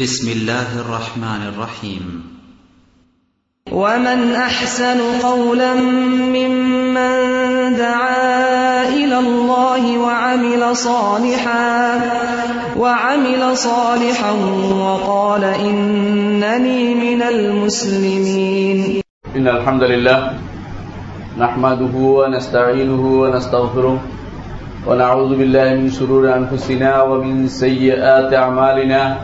بسم الله الرحمن الرحيم. ومن أحسن قولا ممن دعا إلى الله وعمل صالحا وعمل صالحا وقال إنني من المسلمين. إن الحمد لله نحمده ونستعينه ونستغفره ونعوذ بالله من شرور أنفسنا ومن سيئات أعمالنا.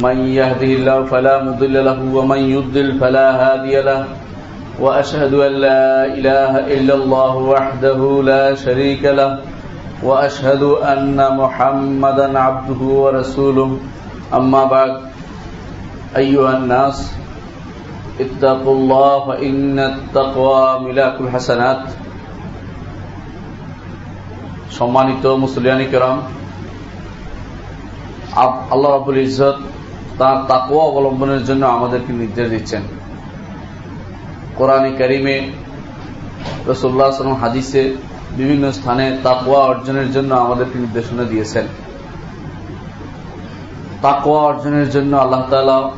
من يهده الله فلا مضل له ومن يضل فلا هادي له. وأشهد أن لا إله إلا الله وحده لا شريك له. وأشهد أن محمدا عبده ورسوله. أما بعد أيها الناس اتقوا الله فإن التقوى ملاك الحسنات. شمانيتو مسلياني كرام আল্লাহ রাবুল ইজত তার তাকুয়া অবলম্বনের জন্য আমাদেরকে নির্দেশ দিচ্ছেন। কোরআন করিমে রসুল্লাহ সালাম হাদিসে বিভিন্ন স্থানে তাকুয়া অর্জনের জন্য আমাদেরকে নির্দেশনা দিয়েছেন। তাকুয়া অর্জনের জন্য আল্লাহ তালা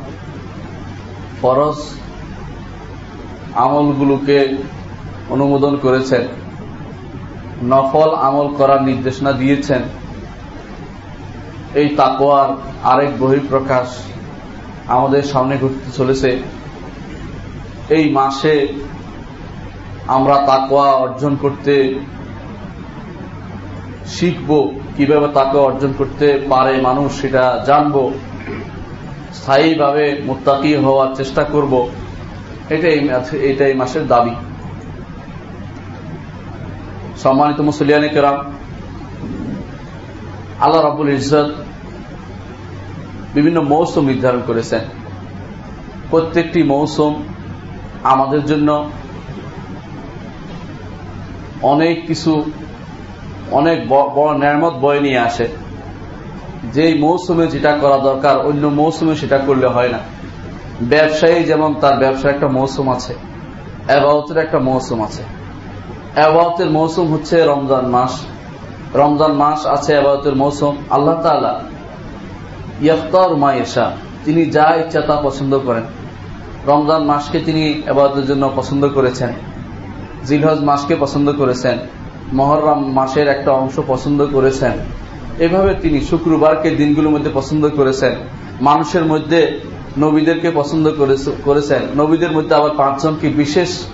ফরজ আমলগুলোকে অনুমোদন করেছেন। নফল আমল করার নির্দেশনা দিয়েছেন। এই তাকোয়ার আরেক বহিঃপ্রকাশ আমাদের সামনে ঘটতে চলেছে। এই মাসে আমরা তাকোয়া অর্জন করতে শিখব, কীভাবে তাকে অর্জন করতে পারে মানুষ সেটা জানব, স্থায়ীভাবে মোত্তাকি হওয়ার চেষ্টা করব। এটাই এটাই মাসের দাবি। সম্মানিত মুসলিয়ানি কেরাম, আল্লাহ রাবুল ইজত বিভিন্ন মৌসুম নির্ধারণ করেছেন। প্রত্যেকটি মৌসুম আমাদের জন্য অনেক কিছু, অনেক বড় ন্যারমত বয়ে নিয়ে আসে। যেই মৌসুমে যেটা করা দরকার, অন্য মৌসুমে সেটা করলে হয় না। ব্যবসায়ী যেমন তার ব্যবসার একটা মৌসুম আছে অ্যাবাউতের একটা মৌসুম আছে। অ্যাবাউতের মৌসুম হচ্ছে রমজান মাস। রমজান মাস আছে আবাদতের মৌসুম। আল্লাহ তালা ইয়ফতার মায়েশা তিনি যা ইচ্ছা তা পছন্দ করেন। রমজান মাসকে তিনি আবাদতের জন্য পছন্দ করেছেন। জিলহজ মাসকে পছন্দ করেছেন। মহরম মাসের একটা অংশ পছন্দ করেছেন। এভাবে তিনি শুক্রবারকে দিনগুলোর মধ্যে পছন্দ করেছেন। মানুষের মধ্যে নবীদেরকে পছন্দ করেছেন। নবীদের মধ্যে আবার পাঁচজনকে বিশেষ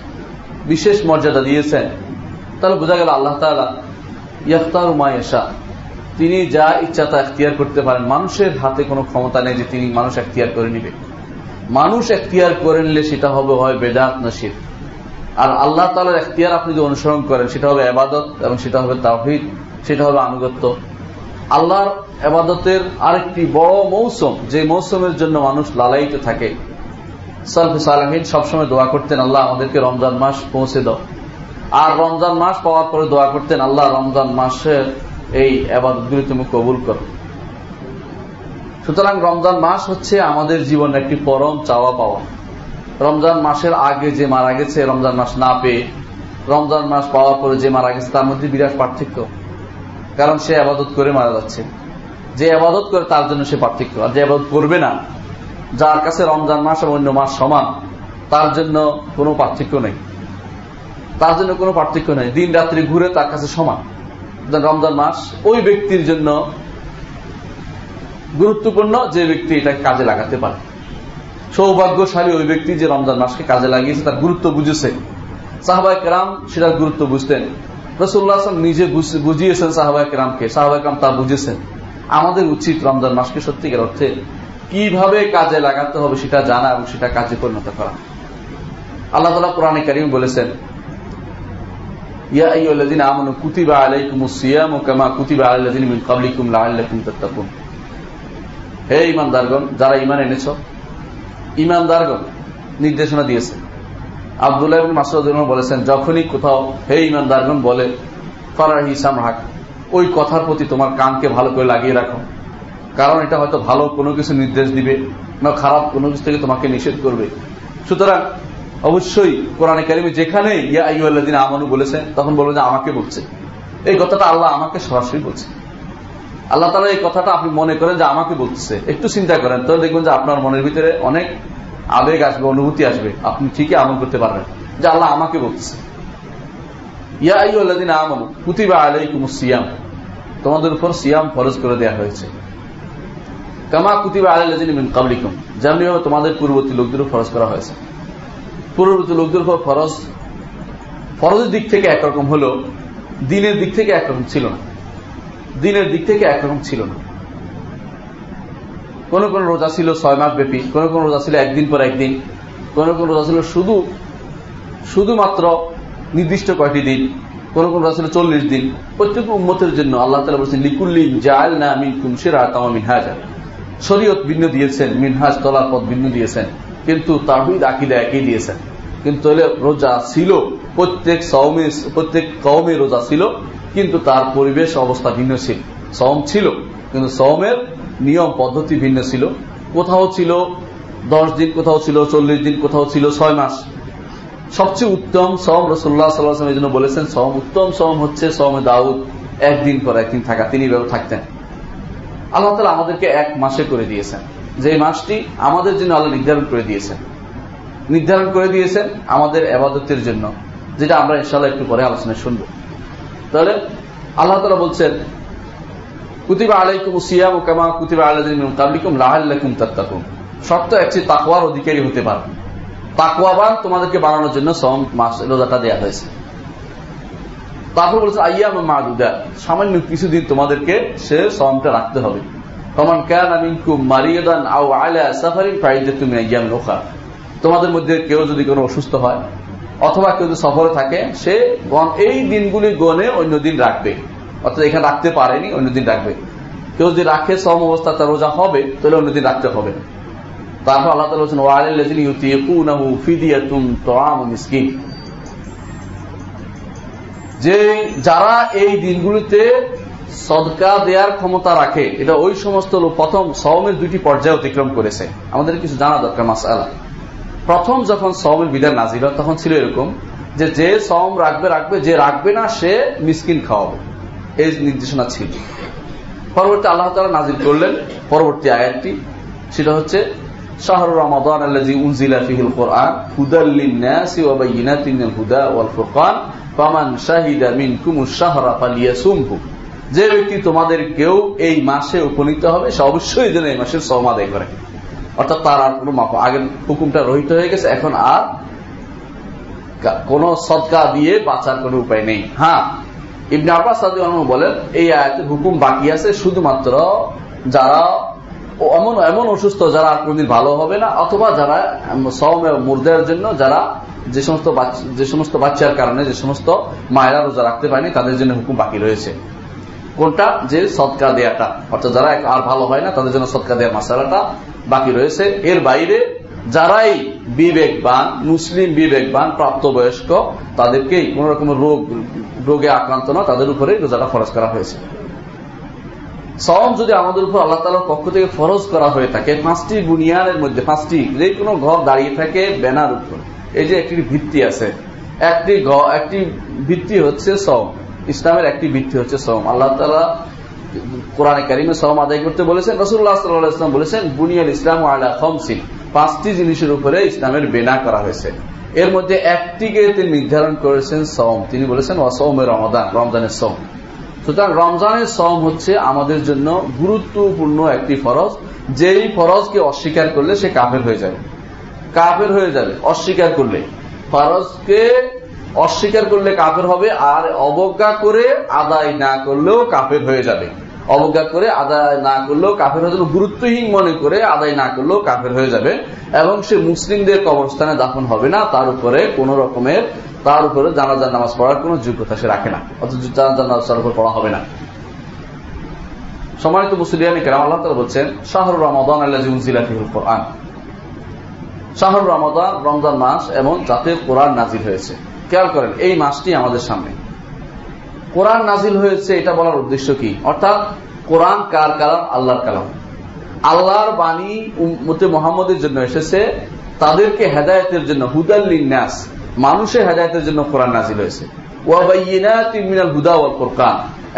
বিশেষ মর্যাদা দিয়েছেন। তাহলে বোঝা গেল আল্লাহ তালা ইয়াফতার মায়েশা তিনি যা ইচ্ছা তা এখতিয়ার করতে পারেন। মানুষের হাতে কোনো ক্ষমতা নেই যে তিনি মানুষ এখতিয়ার করে নিবে। মানুষ এখতিয়ার করে নিলে সেটা হবে হয় বেদাত নসির আর আল্লাহ তালার এখতিয়ার আপনি যদি অনুসরণ করেন, সেটা হবে আবাদত এবং সেটা হবে তাহিদ সেটা হবে আনুগত্য। আল্লাহর আবাদতের আরেকটি বড় মৌসুম, যে মৌসুমের জন্য মানুষ লালাইতে থাকে। সালফে সালাহিন সবসময় দোয়া করতেন, আল্লাহ আমাদেরকে রমজান মাস পৌঁছে দাও। আর রমজান মাস পাওয়ার পরে দোয়া করতেন, আল্লাহ রমজান মাসের এই আবাদতগুলি তুমি কবুল করো। সুতরাং রমজান মাস হচ্ছে আমাদের জীবনের একটি পরম চাওয়া পাওয়া। রমজান মাসের আগে যে মারা গেছে, রমজান মাস না পেয়ে, রমজান মাস পাওয়ার পরে যে মারা গেছে, তার মধ্যে বিরাট পার্থক্য। কারণ সে আবাদত করে মারা যাচ্ছে। যে আবাদত করে তার জন্য সে পার্থক্য। আর যে আবাদত করবে না, যার কাছে রমজান মাস এবং অন্য মাস সমান, তার জন্য কোনো পার্থক্য নেই। তার জন্য কোনো পার্থক্য নেই। দিন রাত্রি ঘুরে তার কাছে সমান। রমজান মাস ওই ব্যক্তির জন্য গুরুত্বপূর্ণ যে ব্যক্তি এটা কাজে লাগাতে পারে। সৌভাগ্যশালী ওই ব্যক্তি যে রমজান মাসকে কাজে লাগিয়েছে, তার গুরুত্ব বুঝেছে। সাহবাই কেরাম সেটার গুরুত্ব বুঝতেন। রসুল্লাহ নিজে বুঝিয়েছেন সাহবাই কেরামকে। সাহবাই কেরাম তা বুঝেছেন। আমাদের উচিত রমজান মাসকে সত্যিকার অর্থে কীভাবে কাজে লাগাতে হবে সেটা জানা এবং সেটা কাজে পরিণত করা। আল্লাহ তালা কোরআনে করিম বলেছেন হে ইমানদারগণ যারা ইমান এনেছ নির্দেশনা দিয়েছে বলেছেন, যখনই কোথাও হে বলে রাখ ওই কথার প্রতি তোমার কানকে ভালো করে লাগিয়ে রাখো। কারণ এটা হয়তো ভালো কোনো কিছু নির্দেশ দিবে, না খারাপ কোনো কিছু থেকে তোমাকে নিষেধ করবে। সুতরাং অবশ্যই কোরআনে কারিমে যেখানে ইয়া আইদিন আমানু বলেছেন তখন বলবেন যে আমাকে বলছে। এই কথাটা আল্লাহ আমাকে সরাসরি বলছে। আল্লাহ তালা এই কথাটা আপনি মনে করেন যে আমাকে বলতেছে একটু চিন্তা করেন, তাহলে দেখবেন যে আপনার মনের ভিতরে অনেক আবেগ আসবে, অনুভূতি আসবে। আপনি ঠিকই আমল করতে পারবেন যে আল্লাহ আমাকে বলতেছে ইয়া আইদিন আমল কুতিবা আলাইকুম সিয়াম। তোমাদের উপর সিয়াম ফরজ করে দেওয়া হয়েছে। কামা কুতিবা মিন কাবলিকুম যেমনি তোমাদের পূর্ববর্তী লোকদের ফরজ করা হয়েছে। পূর্ববর্তী লোকদের উপর ফরজ, ফরজের দিক থেকে একরকম হলো, দিনের দিক থেকে একরকম ছিল না। দিনের দিক থেকে একরকম ছিল না। কোন কোন রোজা ছিল ছয় মাস ব্যাপী, কোন কোন রোজা ছিল একদিন পর একদিন, কোন কোন রোজা ছিল শুধু, শুধুমাত্র নির্দিষ্ট কয়টি দিন, কোন কোন রোজা ছিল চল্লিশ দিন। প্রত্যেক উম্মতের জন্য আল্লাহ তালা বলছেন, লিকুল্লিন জাল না মিন কুমশিরা তামা মিনহাজ। শরীয়ত ভিন্ন দিয়েছেন, মিনহাজ তলার পথ ভিন্ন দিয়েছেন। কিন্তু তাহিদ আকিদা একই দিয়েছেন। কিন্তু রোজা ছিল, প্রত্যেক সৌমে প্রত্যেক কৌমে রোজা ছিল, কিন্তু তার পরিবেশ অবস্থা ভিন্ন ছিল। সম ছিল, কিন্তু সৌমের নিয়ম, পদ্ধতি ভিন্ন ছিল। কোথাও ছিল দশ দিন, কোথাও ছিল চল্লিশ দিন, কোথাও ছিল ছয় মাস। সবচেয়ে উত্তম সম রসুল্লাহ সাল্লাহ এই জন্য বলেছেন সম উত্তম সম হচ্ছে সম দাউদ, একদিন পর একদিন থাকা। তিনি থাকতেন। আল্লাহ তালা আমাদেরকে এক মাসে করে দিয়েছেন। যে মাসটি আমাদের জন্য আল্লাহ নির্ধারণ করে দিয়েছেন। নির্ধারণ করে দিয়েছেন আমাদের আবাদতের জন্য, যেটা আমরা ইনশাল্লাহ একটু পরে আলোচনায় শুনব। তাহলে আল্লাহ তালা বলছেন, কুতিবা আলাইকুম সিয়াম কামা কুতিবা আলাইকুম লাহাল্লাকুম তাত্তাকুম শর্ত একটি তাকুয়ার অধিকারী হতে পারে। তাকুয়াবান তোমাদেরকে বানানোর জন্য সম মাস, রোজাটা দেওয়া হয়েছে। তারপর বলছে, আইয়াম মাদুদা। সামান্য কিছুদিন তোমাদেরকে সে সমটা রাখতে হবে। তোমাদের মধ্যে কেউ যদি কোনো অসুস্থ হয় অথবা কেউ যদি সফরে থাকে, সে এই দিনগুলি রাখবে। অর্থাৎ এখানে রাখতে পারেনি রাখবে। কেউ যদি রাখে সম অবস্থা, তার রোজা হবে, তাহলে রাখতে হবে। তারপর আল্লাহ বলছেন যে যারা এই দিনগুলিতে সদকা দেওয়ার ক্ষমতা রাখে। এটা ওই সমস্ত লোক প্রথম সওমের দুইটি পর্যায়ে অতিক্রম করেছে। আমাদের কিছু জানা দরকার মাসালা প্রথম যখন সওমের বিধান নাজিল তখন ছিল এরকম যে যে সম রাখবে রাখবে, যে রাখবে না, সে মিসকিন খাওয়াবে। এই নির্দেশনা ছিল। পরবর্তী আল্লাহ তালা নাজিল করলেন। পরবর্তী আয়াতটি সেটা হচ্ছে, শাহর রমাদান আল্লাজি উনজিলা ফিহিল কোরআন হুদাল্লিন নাসি ওয়া বাইয়িনাতিন মিনাল হুদা ওয়াল ফুরকান যে ব্যক্তি তোমাদের কেউ এই মাসে উপনীত হবে, সে অবশ্যই যেন এই মাসের সম আদায় করে। অর্থাৎ তার আর কোনো মাপ আগের হুকুমটা রহিত হয়ে গেছে, এখন আর কোন সদকা দিয়ে বাঁচার কোন উপায় নেই। হ্যাঁ ইবনে আব্বাস বলেন, এই আয়াতের হুকুম বাকি আছে, শুধুমাত্র যারা এমন এমন অসুস্থ যারা আর কোনদিন ভালো হবে না, অথবা যারা সম মুর্দের জন্য যারা যে সমস্ত যে সমস্ত বাচ্চার কারণে, যে সমস্ত মায়েরা রোজা রাখতে পারেনি, তাদের জন্য হুকুম বাকি রয়েছে। কোনটা? যে সৎকা দেয়াটা। অর্থাৎ যারা আর ভালো হয় না, তাদের জন্য সৎকা দেওয়ার মাসালাটা বাকি রয়েছে। এর বাইরে যারাই বিবেকবান, মুসলিম বিবেকবান, প্রাপ্তবয়স্ক, তাদেরকেই কোন রকমের রোগ, রোগে আক্রান্ত না তাদের উপরে রোজাটা ফরজ করা হয়েছে। সম যদি আমাদের উপর আল্লাহ তালার পক্ষ থেকে ফরজ করা হয়ে থাকে, পাঁচটি বুনিয়াদের মধ্যে, পাঁচটি, যে কোনো ঘর দাঁড়িয়ে থাকে ব্যানার উপর। এই যে একটি ভিত্তি আছে। একটি একটি ভিত্তি হচ্ছে সম ইসলামের একটি ভিত্তি হচ্ছে সম আল্লাহ তালা কোরআনে কারিমে সম আদায় করতে বলেছেন রসুল্লাহ সাল্লাম বলেছেন, বুনিয়াল ইসলাম আলা খমসিন, পাঁচটি জিনিসের উপরে ইসলামের বেনা করা হয়েছে। এর মধ্যে একটিকে তিনি নির্ধারণ করেছেন সম তিনি বলেছেন অসমের রমদান রমজানের সম সুতরাং রমজানের সম হচ্ছে আমাদের জন্য গুরুত্বপূর্ণ একটি ফরজ, যেই ফরজকে অস্বীকার করলে সে কাফের হয়ে যাবে। কাফের হয়ে যাবে, অস্বীকার করলে। ফরজকে অস্বীকার করলে কাফের হবে, আর অবজ্ঞা করে আদায় না করলেও কাফের হয়ে যাবে। অবজ্ঞা করে আদায় না করলেও কাফের হয়ে যাবে, গুরুত্বহীন মনে করে আদায় না করলেও কাফের হয়ে যাবে। এবং সে মুসলিমদের কবরস্থানে দাফন হবে না, তার উপরে কোন রকমের, তার উপরে জানাজার নামাজ পড়ার কোন যোগ্যতা সে রাখে না। অথচ জানাজার নামাজ তার উপর পড়া হবে না। সম্মানিত মুসলিয়ানি কেরাম, আল্লাহ তালা বলছেন শাহরুর রমাদান আল্লাহ কোরআন শাহরুর রমাদান, রমজান মাস এবং যাতে কোরআন নাজির হয়েছে। খেয়াল করেন, এই মাসটি আমাদের সামনে। কোরআন নাজিল হয়েছে, এটা বলার উদ্দেশ্য কি? অর্থাৎ, কোরআন কার কালাম? আল্লাহর কালাম। আল্লাহর বাণী মতে মোহাম্মদের জন্য এসেছে, তাদেরকে হেদায়তের জন্য হুদাল্লিন ন্যাস মানুষের হেদায়তের জন্য কোরআন নাজিল হয়েছে।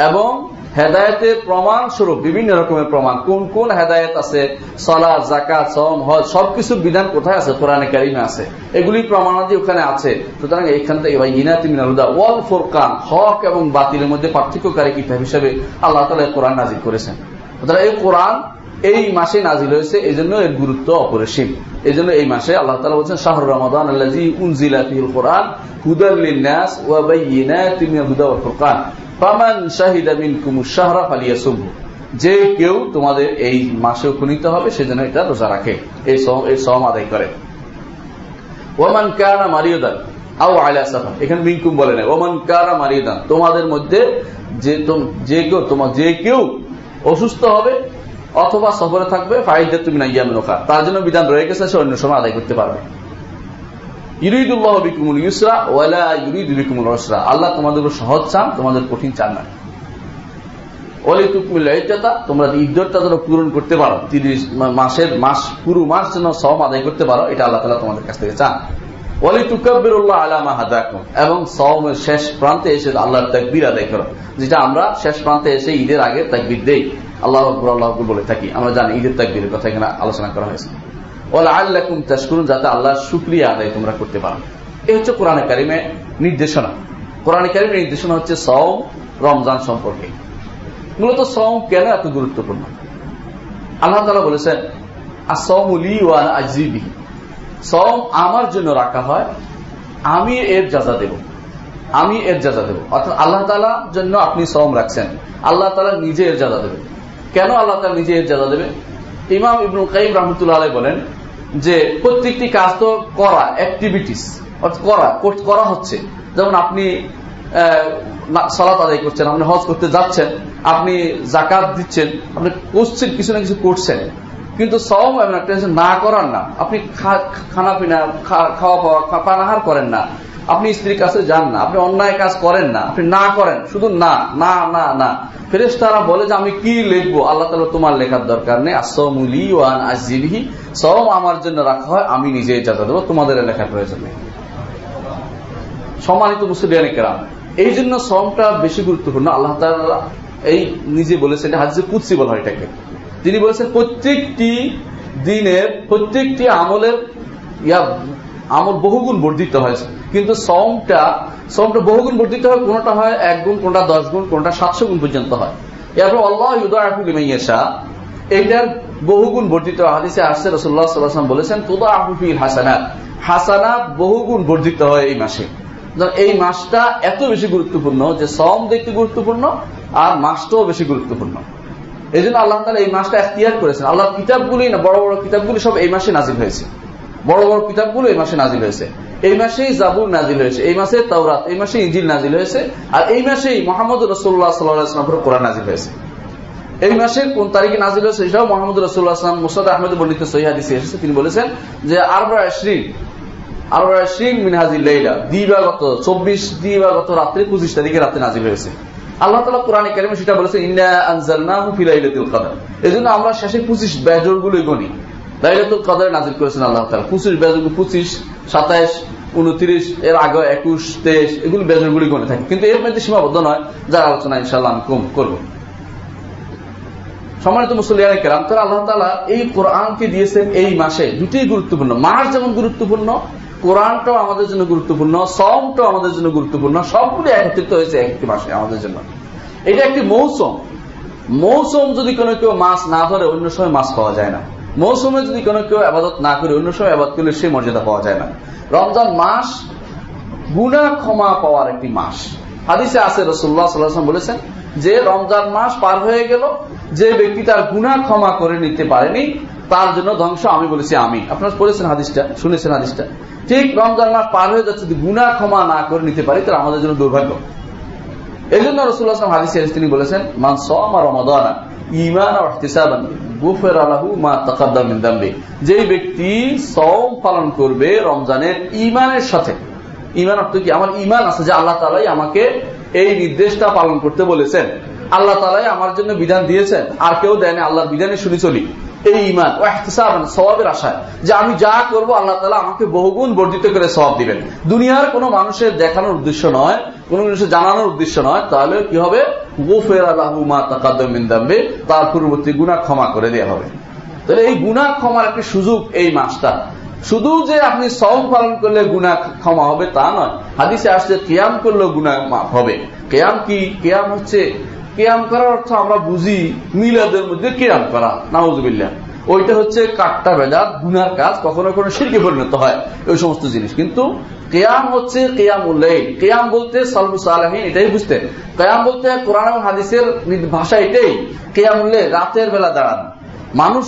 এবং হেদায়তের প্রমাণ স্বরূপ বিভিন্ন রকমের প্রমাণ। কোন কোন হেদায়ত আছে? সলা জাকাত সম হজ, সবকিছুর বিধান কোথায় আছে? কোরআনে কারিমে আছে। এগুলি প্রমাণাদি ওখানে আছে। সুতরাং এইখান থেকে ভাই ইনাতি মিনালুদা ওয়াল ফোরকান, হক এবং বাতিলের মধ্যে পার্থক্যকারী কিতাব হিসেবে আল্লাহ তালা কোরআন নাজির করেছেন। এই কোরআন এই মাসে নাজিল হয়েছে এই জন্য এর গুরুত্ব অপরিসীম। এই জন্য এই মাসে আল্লাহ তালা বলছেন, শাহর ফিল কোরআন যে কেউ তোমাদের এই মাসে উপনীত হবে সেজন্য এটা রোজা রাখে, এই সম আদায় করে। ওমান কানা মারিয়দান আও সাফার। এখানে বলে না ওমান কানা মারিয়দান তোমাদের মধ্যে যে যে কেউ তোমার যে কেউ অসুস্থ হবে অথবা সফরে থাকবে ফাইদা তুমি না ইয়ামিন তার জন্য বিধান রয়ে গেছে সে অন্য সময় আদায় করতে পারবে। বিকুমুল ইউসরা ওয়ালা বিকুমুল আল্লাহ তোমাদের সহজ চান, তোমাদের কঠিন চান না। তুকমিল তোমরা যেন পূরণ করতে পারো, তিরিশ মাসের মাস, পুরো মাস যেন সম আদায় করতে পারো, এটা আল্লাহ তালা তোমাদের কাছ থেকে চান। ওলি তুকাবিরুল্লাহ এবং সমের শেষ প্রান্তে এসে আল্লাহর তাকবীর আদায় করো। যেটা আমরা শেষ প্রান্তে এসে ঈদের আগে তাকবীর দেই। আল্লাহ আকবর আল্লাহ আকবর বলে থাকি। আমরা জানি ঈদের তাকবীরের কথা এখানে আলোচনা করা হয়েছে। ওলা আল্লাকুম তাশকুরুন, যাতে আল্লাহর শুক্রিয়া আদায় তোমরা করতে পারো। এই হচ্ছে কোরআনে কারিমে নির্দেশনা। কোরআনে কারিমের নির্দেশনা হচ্ছে সম রমজান সম্পর্কে। মূলত সম কেন এত গুরুত্বপূর্ণ? আল্লাহ তালা বলেছেন আসলি ওয়ান আজিবি সম আমার জন্য রাখা হয়, আমি এর যাজা দেব। আমি এর যাজা দেব। অর্থাৎ আল্লাহ তালার জন্য আপনি সম রাখছেন। আল্লাহ তালা নিজে এর যাজা দেবে কেন আল্লাহ তালা নিজে এর যাজা দেবে ইমাম ইবনুল কাইম রহমতুল্লাহ আলাই বলেন যে প্রত্যেকটি কাজ তো করা অ্যাক্টিভিটিস করা করা হচ্ছে। যেমন আপনি সালাত আদায় করছেন, আপনি হজ করতে যাচ্ছেন, আপনি জাকাত দিচ্ছেন, আপনি করছেন, কিছু না কিছু করছেন। কিন্তু এমন একটা না করার না। আপনি খানা পিনা খাওয়া পাওয়া পানাহার করেন না। আপনি স্ত্রীর কাছে যান না, আপনি অন্যায় কাজ করেন না, আপনি না করেন, শুধু না না না না। ফেরেস তারা বলে যে, আমি কি লিখব? আল্লাহ তালা তোমার লেখার দরকার নেই। আসলি ওয়ান আজিবিহি সম আমার জন্য রাখা হয়, আমি নিজে যাতে দেবো, তোমাদের লেখার প্রয়োজন নেই। সম্মানিত মুসলিয়ানি কেরাম, এই জন্য সমটা বেশি গুরুত্বপূর্ণ। আল্লাহ এই নিজে বলেছেন হাজির কুৎসি বলা হয় এটাকে। তিনি বলেছেন, প্রত্যেকটি দিনের, প্রত্যেকটি আমলের, ইয়া আমল বহুগুণ বর্ধিত হয়েছে। কিন্তু সমটা সমটা বহুগুণ বর্ধিত হয়, কোনটা হয়? এক গুণ, কোনটা দশ গুণ, কোনটা সাতশো গুণ পর্যন্ত হয়। এরপর আল্লাহ ইউদাফুলিমাইয়াশা এইটার বহুগুণ বর্ধিত হাদিসে আসছে রসুল্লাহ সাল্লাম বলেছেন তোদা আহুফিল হাসানাত। হাসানাত বহুগুণ বর্ধিত হয় এই মাসে। এই মাসটা এত বেশি গুরুত্বপূর্ণ যে সম দেখতে গুরুত্বপূর্ণ, আর মাসটাও বেশি গুরুত্বপূর্ণ। এই জন্য আল্লাহ তালা এই মাসটা এখতিয়ার করেছেন। আল্লাহ কিতাবগুলি না, বড় বড় কিতাবগুলি সব এই মাসে নাজিল হয়েছে। বড় বড় কিতাবগুলো এই মাসে নাজিল হয়েছে। এই মাসেই জাবুর নাজিল হয়েছে, এই মাসে তাওরাত, এই মাসে ইজিল নাজিল হয়েছে, আর এই মাসেই মোহাম্মদ রসুল্লাহ সাল্লাহামের কোরআন নাজিল হয়েছে। এই মাসের কোন তারিখে নাজিল হয়েছে সেটাও মোহাম্মদ রসুল্লাহ আসলাম মুসাদ আহমেদ বর্ণিত সহিদিসে এসেছে। তিনি বলেছেন যে আরবা শ্রী আরবা শ্রী মিনহাজিল্লাইলা দিবাগত, চব্বিশ দিবাগত রাত্রে পঁচিশ তারিখে রাত্রে নাজিল হয়েছে। আল্লাহ তালা কোরআন কারিমে সেটা বলেছে, ইন্না আনজালনাহু ফিলাইলাতুল কদর। এজন্য আমরা শেষে পঁচিশ বেজরগুলো গণি। লাইলাতুল কদর নাজিল করেছেন আল্লাহ তালা পঁচিশ বেজর পঁচিশ, সাতাইশ, উনত্রিশ, এর আগে একুশ, তেইশ, এগুলো বেজর গুলি গণে থাকে। কিন্তু এর মধ্যে সীমাবদ্ধ নয়, যার আলোচনা ইনশাল্লাহ আমি কম করব। সম্মানিত মুসলিয়ান কেরাম, তারা আল্লাহ তালা এই কোরআনকে দিয়েছেন এই মাসে। দুটি গুরুত্বপূর্ণ। মাস যেমন গুরুত্বপূর্ণ, কোরআনটাও আমাদের জন্য গুরুত্বপূর্ণ সমটাও আমাদের জন্য গুরুত্বপূর্ণ, সবগুলি একত্রিত হয়েছে একটি মাসে আমাদের জন্য। এটা একটি মৌসুম। মৌসুম যদি কোনো কেউ মাছ না ধরে, অন্য সময় মাছ পাওয়া যায় না। মৌসুমে যদি কোনো কেউ আবাদত না করে, অন্য সময় আবাদ করলে সে মর্যাদা পাওয়া যায় না। রমজান মাস গুণা ক্ষমা পাওয়ার একটি মাস। হাদিসে আছে রসুল্লাহ সাল্লাম বলেছেন যে রমজান মাস পার হয়ে গেল, যে ব্যক্তি তার গুণা ক্ষমা করে নিতে পারেনি, তার জন্য ধ্বংস। আমি বলেছি আমি। আপনারা পড়েছেন হাদিসটা, শুনেছেন হাদিসটা। ঠিক রমজান মাস পার হয়ে যাচ্ছে, যদি গুণা ক্ষমা না করে নিতে পারি, তাহলে আমাদের জন্য দুর্ভাগ্য। এই জন্য রসুল্লাহ হাদিসে তিনি বলেছেন, মান সমা রমাদানা ইমান ব্যক্তি সম পালন করবে রমজানের ইমানের সাথে। ইমান অর্থ কি? আমার ইমান আছে যে আল্লাহ তালাই আমাকে এই নির্দেশটা পালন করতে বলেছেন। আল্লাহ তালাই আমার জন্য বিধান দিয়েছেন। আর কেউ দেয়নি আল্লাহর বিধানে শুনে চলি। এই ইমান ও এহতিসাবান সবাবের আশায় যে আমি যা করব আল্লাহ তালা আমাকে বহুগুণ বর্ধিত করে সবাব দিবেন। দুনিয়ার কোনো মানুষের দেখানোর উদ্দেশ্য নয়, কোন মানুষের জানানোর উদ্দেশ্য নয়। তাহলে কি হবে? তার পূর্ববর্তী গুণা ক্ষমা করে দেওয়া হবে। তাহলে এই গুণা ক্ষমার একটা সুযোগ এই মাসটা। শুধু যে আপনি সম পালন করলে গুণা ক্ষমা হবে তা নয়। হাদিসে আসছে, কেয়াম করলেও গুণা হবে। কেয়াম কি? কেয়াম হচ্ছে কেয়াম করার অর্থ আমরা বুঝি মিলাদের মধ্যে কেয়াম করা নাউজবিল্লা ওইটা হচ্ছে কাটটা বেজার গুনার কাজ, কখনো কখনো শিরকে পরিণত হয়, ওই সমস্ত জিনিস। কিন্তু কেয়াম হচ্ছে কেয়াম উল্লেখ কেয়াম বলতে সালমুস আলহীন এটাই বুঝতে। কেয়াম বলতে কোরআন হাদিসের ভাষা এটাই কেয়াম উল্লেখ রাতের বেলা দাঁড়ান। মানুষ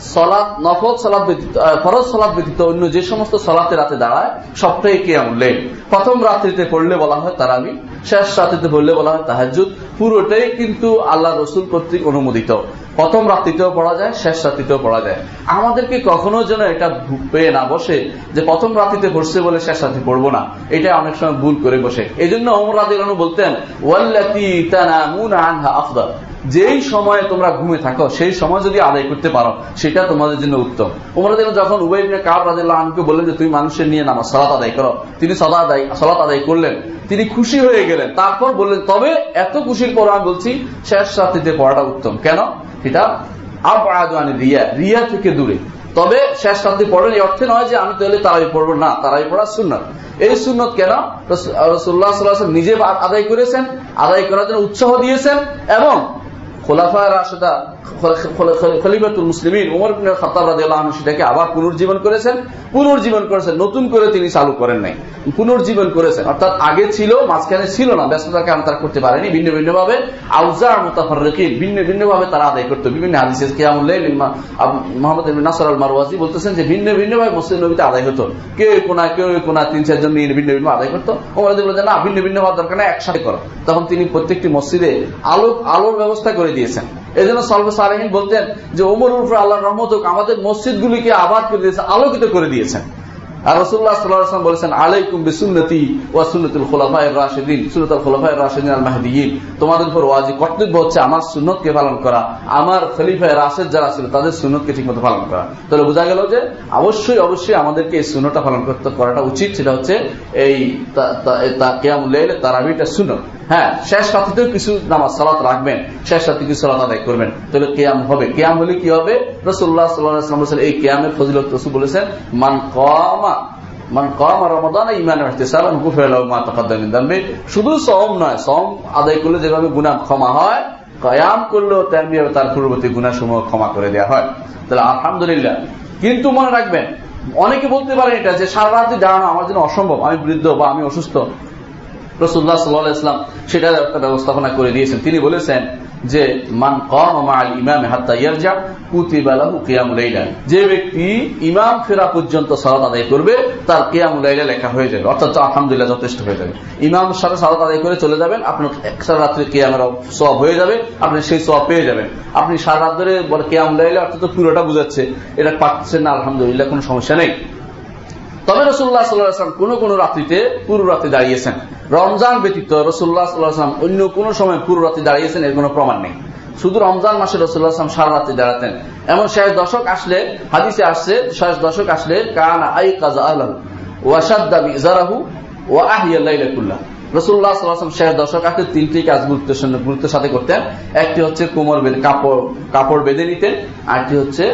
সলাৎ, নফল সলাৎ ব্যতীত ফরজ সলাৎ ব্যতীত অন্য যে সমস্ত সলাতে রাতে দাঁড়ায় সবটাই কেয়াম উল্লেখ প্রথম রাত্রিতে পড়লে বলা হয় তারাবি, শেষ রাত্রিতে পড়লে বলা হয় তাহাজুদ পুরোটাই কিন্তু আল্লাহ রসুল কর্তৃক অনুমোদিত। প্রথম রাত্রিতেও পড়া যায়, শেষ রাত্রিতেও পড়া যায়। আমাদেরকে কখনো যেন এটা পেয়ে না বসে যে প্রথম রাত্রিতে পড়ছে বলে শেষ রাত্রি পড়ব না। এটা অনেক সময় ভুল করে বসে। এই জন্য অমর রাদিলানু বলতেন, ওয়াল্লাতি যেই সময়ে তোমরা ঘুমে থাকো, সেই সময় যদি আদায় করতে পারো, সেটা তোমাদের জন্য উত্তম। উমরা যখন উবাই কাব রাদিল্লাহ আনকে বললেন যে, তুমি মানুষের নিয়ে নামা সলাত আদায় করো। তিনি সদা আদায়, সলাত আদায় করলেন। তিনি খুশি হয়ে গেলেন। তারপর বললেন, তবে এত খুশির পর আমি বলছি, শেষ রাত্রিতে পড়াটা উত্তম। কেন? এটা আবাদানি রিয়া রিয়া থেকে দূরে। তবে শেষ রাত্রি পড়েন এই অর্থে নয় যে, আমি তাহলে তারাই পড়ব। না তারাই পড়া সুন্নত। এই সুন্নত কেন? নিজে আদায় করেছেন, আদায় করার জন্য উৎসাহ দিয়েছেন এবং খোলাফা রাশেদা খলিফাতুল মুসলিমিন সেটাকে আবার পুনর্জীবন করেছেন পুনর্জীবন করেছেন, নতুন করে তিনি চালু করেন নাই। পুনর্জীবন করেছেন, অর্থাৎ আগে ছিল, মাঝখানে ছিল না তারা করতে পারেনি, ভিন্ন ভিন্ন ভাবে আউজা মুতাফাররিকিন, ভিন্ন ভিন্ন ভাবে তারা আদায় করতো। বিভিন্ন মোহাম্মদ নাসর আল মারওয়াজি বলতেছেন যে ভিন্ন ভিন্ন ভাবে মসজিদ নবীতে আদায় হতো। কেউ কোনা কেউ কোনা তিন, চারজন নিয়ে ভিন্ন ভিন্ন আদায় করতো। ওমর বলতেন না, ভিন্ন ভিন্ন হওয়ার দরকার না একসাথে করো। তখন তিনি প্রত্যেকটি মসজিদে আলো আলোর ব্যবস্থা করে দিয়েছেন। এই জন্য সালফে বলতেন যে ওমর উপর আল্লাহ রহমত আমাদের মসজিদ গুলিকে আবাদ করে দিয়েছে, আলোকিত করে দিয়েছেন। হচ্ছে অবশ্যই অবশ্যই আমাদেরকে এই সুন্নতটা পালন করতে করাটা উচিত। সেটা হচ্ছে এই তারাবিটা হ্যাঁ শেষ রাত্রিতেও কিছু নামাজ সালাত রাখবেন, শেষ রাত্রি কিছু সালাত আদায় করবেন। তাহলে কেয়াম হবে। কেয়াম হলে কি হবে? রসুল্লাহ বলছেন, এই কেয়ামের ফজিলত রসুল বলেছেন, মান কমা শুধু সম নয় সম আদায় করলে যেভাবে গুণা ক্ষমা হয় কয়াম করলেও তেমনি তার পূর্ববর্তী গুণাসমূহ ক্ষমা করে দেওয়া হয়। তাহলে আলহামদুলিল্লাহ। কিন্তু মনে রাখবেন, অনেকে বলতে পারেন এটা যে সারা রাত্রি দাঁড়ানো আমার জন্য অসম্ভব, আমি বৃদ্ধ বা আমি অসুস্থ রসুল্লাহ সাল্লাহ ইসলাম সেটা একটা ব্যবস্থাপনা করে দিয়েছেন। তিনি বলেছেন যে, মান কম ইমাম হাত্তা ইয়ারজা কুতিবালাহু কিয়ামুলাইলা যে ব্যক্তি ইমাম ফেরা পর্যন্ত সালাত আদায় করবে, তার কিয়ামুলাইলা লেখা হয়ে যাবে। অর্থাৎ আলহামদুলিল্লাহ যথেষ্ট হয়ে যাবে। ইমাম সাথে সালাত আদায় করে চলে যাবেন আপনার সারা রাত্রে কিয়ামের সব হয়ে যাবে, আপনি সেই সব পেয়ে যাবেন। আপনি সারা রাত ধরে কিয়ামুলাইলা অর্থাৎ পুরোটা বুঝাচ্ছে। এটা পাচ্ছেন না, আলহামদুলিল্লাহ, কোনো সমস্যা নেই। তবে রসুল্লাহ সাল্লাহাম কোন কোন রাত্রিতে পুরো রাত্রি দাঁড়িয়েছেন। রমজান ব্যতীত রসুল্লাহ সাল্লাহাম অন্য কোন সময় পুরো রাত্রি দাঁড়িয়েছেন এর কোনো প্রমাণ নেই। শুধু রমজান মাসে রসুল্লাহ আসলাম সারা রাত্রি দাঁড়াতেন। এমন শেষ দশক আসলে, হাদিসে আসছে, শেষ দশক আসলে, কান আই কাজা আল্লাহ ওয়াসাদ্দা ইজারাহু ও আহিয়াল্লাহ রসুল্লাহ সাল্লাম শেষ দশক আসলে তিনটি কাজ গুরুত্বের গুরুত্বের সাথে করতেন। একটি হচ্ছে কোমর কাপড় কাপড় বেঁধে নিতেন, আরেকটি হচ্ছে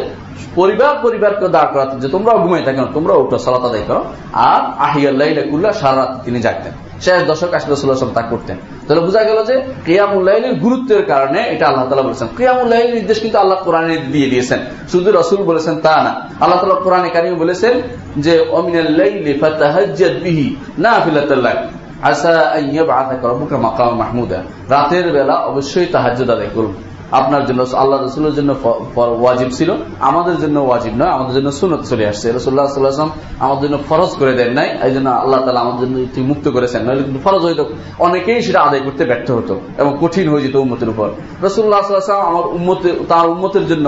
পরিবার পরিবারকে দাঁড় করাতে যে তোমরাও ঘুমাই থাকেন তোমরা উঠো, সালাত আদায় করো। আর আহিয়াল্লাহ সারা রাত তিনি জাগতেন। শেষ দশক আসলে রসুল্লাহ তা করতেন। তাহলে বোঝা গেল যে কেয়ামুল্লাহিনের গুরুত্বের কারণে এটা আল্লাহ তালা বলেছেন। কেয়ামুল্লাহিনের নির্দেশ কিন্তু আল্লাহ কোরআনে দিয়ে দিয়েছেন। শুধু রসুল বলেছেন তা না, আল্লাহ তালা কোরআনে কারিম বলেছেন যে অমিনাল্লাহি না ফিলাতাল্লাহ মাহমুদা। রাতের বেলা অবশ্যই তাহাজ আদায় করুন। আপনার জন্য আল্লাহ রসুলের জন্য ওয়াজিব ছিল, আমাদের জন্য ওয়াজিব নয়, আমাদের জন্য সুনত চলে আসছে। রসুল্লাহ সাল্লাহাম আমাদের জন্য ফরজ করে দেন নাই, এই জন্য আল্লাহ তালা আমাদের জন্য মুক্ত করেছেন। নাহলে কিন্তু ফরজ হইত, অনেকেই সেটা আদায় করতে ব্যর্থ হতো এবং কঠিন হয়ে যেত উম্মতের উপর। রসুল্লাহ আমার উম্মতে, তার উম্মতের জন্য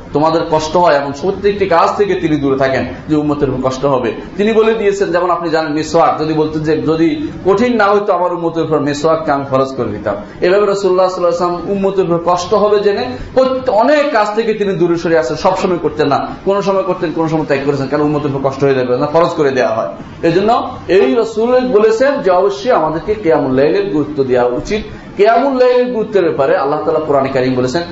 তোমাদের কষ্ট হয় এমন প্রত্যেকটি কাজ থেকে তিনি দূরে থাকেন যে উম্মতের কষ্ট হবে। তিনি বলে দিয়েছেন, যেমন আপনি জানেন, মেসোয়াক। যদি বলতেন যে, যদি কঠিন না হইতো আমার উম্মতের উপর মেসোয়াককে আমি ফরজ করে দিতাম। এভাবে রসুল্লাহ সাল্লাহাম উম্মতের উপর কষ্ট হবে জেনে অনেক কাজ থেকে তিনি দূরে সরে আসেন। সবসময় করতেন না। কোন সময় করতেন, কোন সময় ত্যাগ করেছেন। কারণ উম্মতের উপর কষ্ট হয়ে যাবে না? ফরজ করে দেওয়া হয়। এই জন্য এই রসুল বলেছেন যে, অবশ্যই আমাদেরকে কেয়ামুল্লাহের গুরুত্ব দেওয়া উচিত। কেয়ামুল্লাহের গুরুত্বের ব্যাপারে আল্লাহ তালা কোরআন কারিম বলেছেন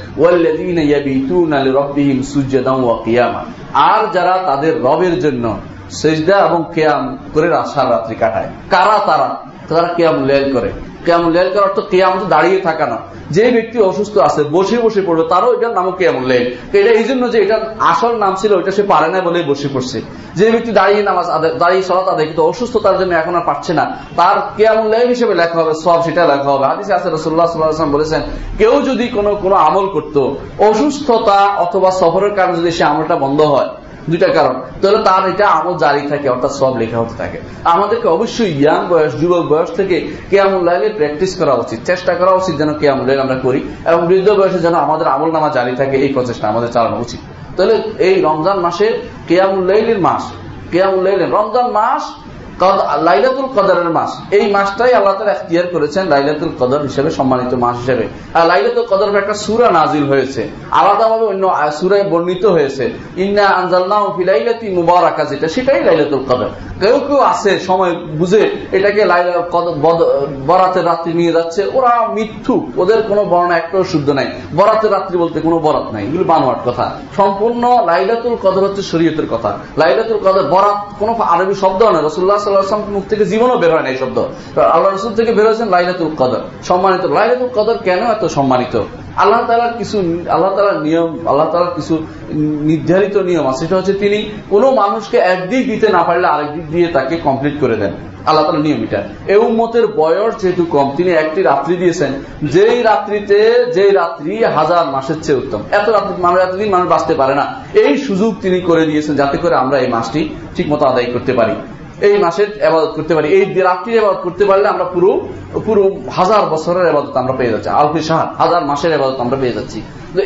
আর যারা তাদের রবের জন্য সেজদা এবং কেয়াম করে রাশার রাত্রি কাটায়, কারা তারা? তারা কেয়াম লেল করে। কেয়াম লেল করার অর্থ কেয়াম তো দাঁড়িয়ে থাকা না। যে ব্যক্তি অসুস্থ আছে, বসে বসে পড়বে, তারও এটার নামও কেয়াম লেল এটা এই জন্য যে এটা আসল নাম ছিল ওইটা সে পারে না বলে বসে পড়ছে। যে ব্যক্তি দাঁড়িয়ে নামাজ দাঁড়িয়ে সলাত আদায় কিন্তু অসুস্থতার জন্য এখন আর পারছে না, তার কেয়াম লেল হিসেবে লেখা হবে, সব সেটা লেখা হবে। হাদিসে আছে রসুল্লাহ সাল্লাম বলেছেন, কেউ যদি কোনো কোনো আমল করত, অসুস্থতা অথবা সফরের কারণে যদি সে আমলটা বন্ধ হয় দুইটা কারণ। তাহলে তার এটা আমল জারি থাকে, অর্থাৎ সব লেখা হতে থাকে। আমাদেরকে অবশ্যই ইয়াং বয়স, যুবক বয়স থেকে কেয়ামুল লাইলের প্র্যাকটিস করা উচিত, চেষ্টা করা উচিত যেন কেয়ামুল লাইল আমরা করি, এবং বৃদ্ধ বয়সে যেন আমাদের আমল নামা জারি থাকে, এই প্রচেষ্টা আমাদের চালানো উচিত। তাহলে এই রমজান মাসে কেয়ামুল লাইলের মাস, কেয়ামুল লাইলের রমজান মাস লাইলাতুল কদরের মাস। এই মাসটাই আল্লাহ তালা এখতিয়ার করেছেন লাইলাতুল কদর হিসেবে সম্মানিত মাস হিসেবে। আর লাইলাতুল কদর একটা সুরা নাজিল হয়েছে। আলাদাভাবে অন্য সুরায় বর্ণিত হয়েছে। ইন্না আনজালনা ফিলাইলাতি মুবারাকা, যেটা সেটাই লাইলাতুল কদর। কেউ কেউ আছে, সময় বুঝে এটাকে বরাতের রাত্রি নিয়ে যাচ্ছে। ওরা মিথ্যু ওদের কোনো বর্ণনা একটাও শুদ্ধ নাই। বরাতের রাত্রি বলতে কোনো বরাত নাই, এগুলো বানোয়ার কথা। সম্পূর্ণ লাইলাতুল কদর হচ্ছে শরীয়তের কথা। লাইলাতুল কদর, বরাত কোনো আরবি শব্দ নয় রসুল্লাহ সাল্লাহাম মুখ থেকে জীবনও বের হয় না এই শব্দ। আল্লাহ রসুল থেকে বের হয়েছেন লাইলাতুল কদর। সম্মানিত, লাইলাতুল কদর কেন এত সম্মানিত? আল্লাহ তালার কিছু, আল্লাহ তালার নিয়ম, আল্লাহ তালার কিছু নির্ধারিত নিয়ম আছে। সেটা হচ্ছে তিনি কোন মানুষকে একদিক দিতে না পারলে আরেক দিক দিয়ে তাকে কমপ্লিট করে দেন। আল্লাহ তালা নিয়ম এটা। এই উম্মতের বয়স যেহেতু কম, তিনি একটি রাত্রি দিয়েছেন। যেই রাত্রিতে, যেই রাত্রি হাজার মাসের চেয়ে উত্তম। এত রাত্রি মানুষ এতদিন মানুষ বাঁচতে পারে না। এই সুযোগ তিনি করে দিয়েছেন যাতে করে আমরা এই মাসটি ঠিক মতো আদায় করতে পারি। এই মাসের আবাদত করতে পারি। এই রাত্রির আবাদত করতে পারলে আমরা পুরো পুরো হাজার বছরের আবাদত আমরা পেয়ে যাচ্ছি। আলফি শাহ হাজার মাসের আবাদত আমরা পেয়ে যাচ্ছি।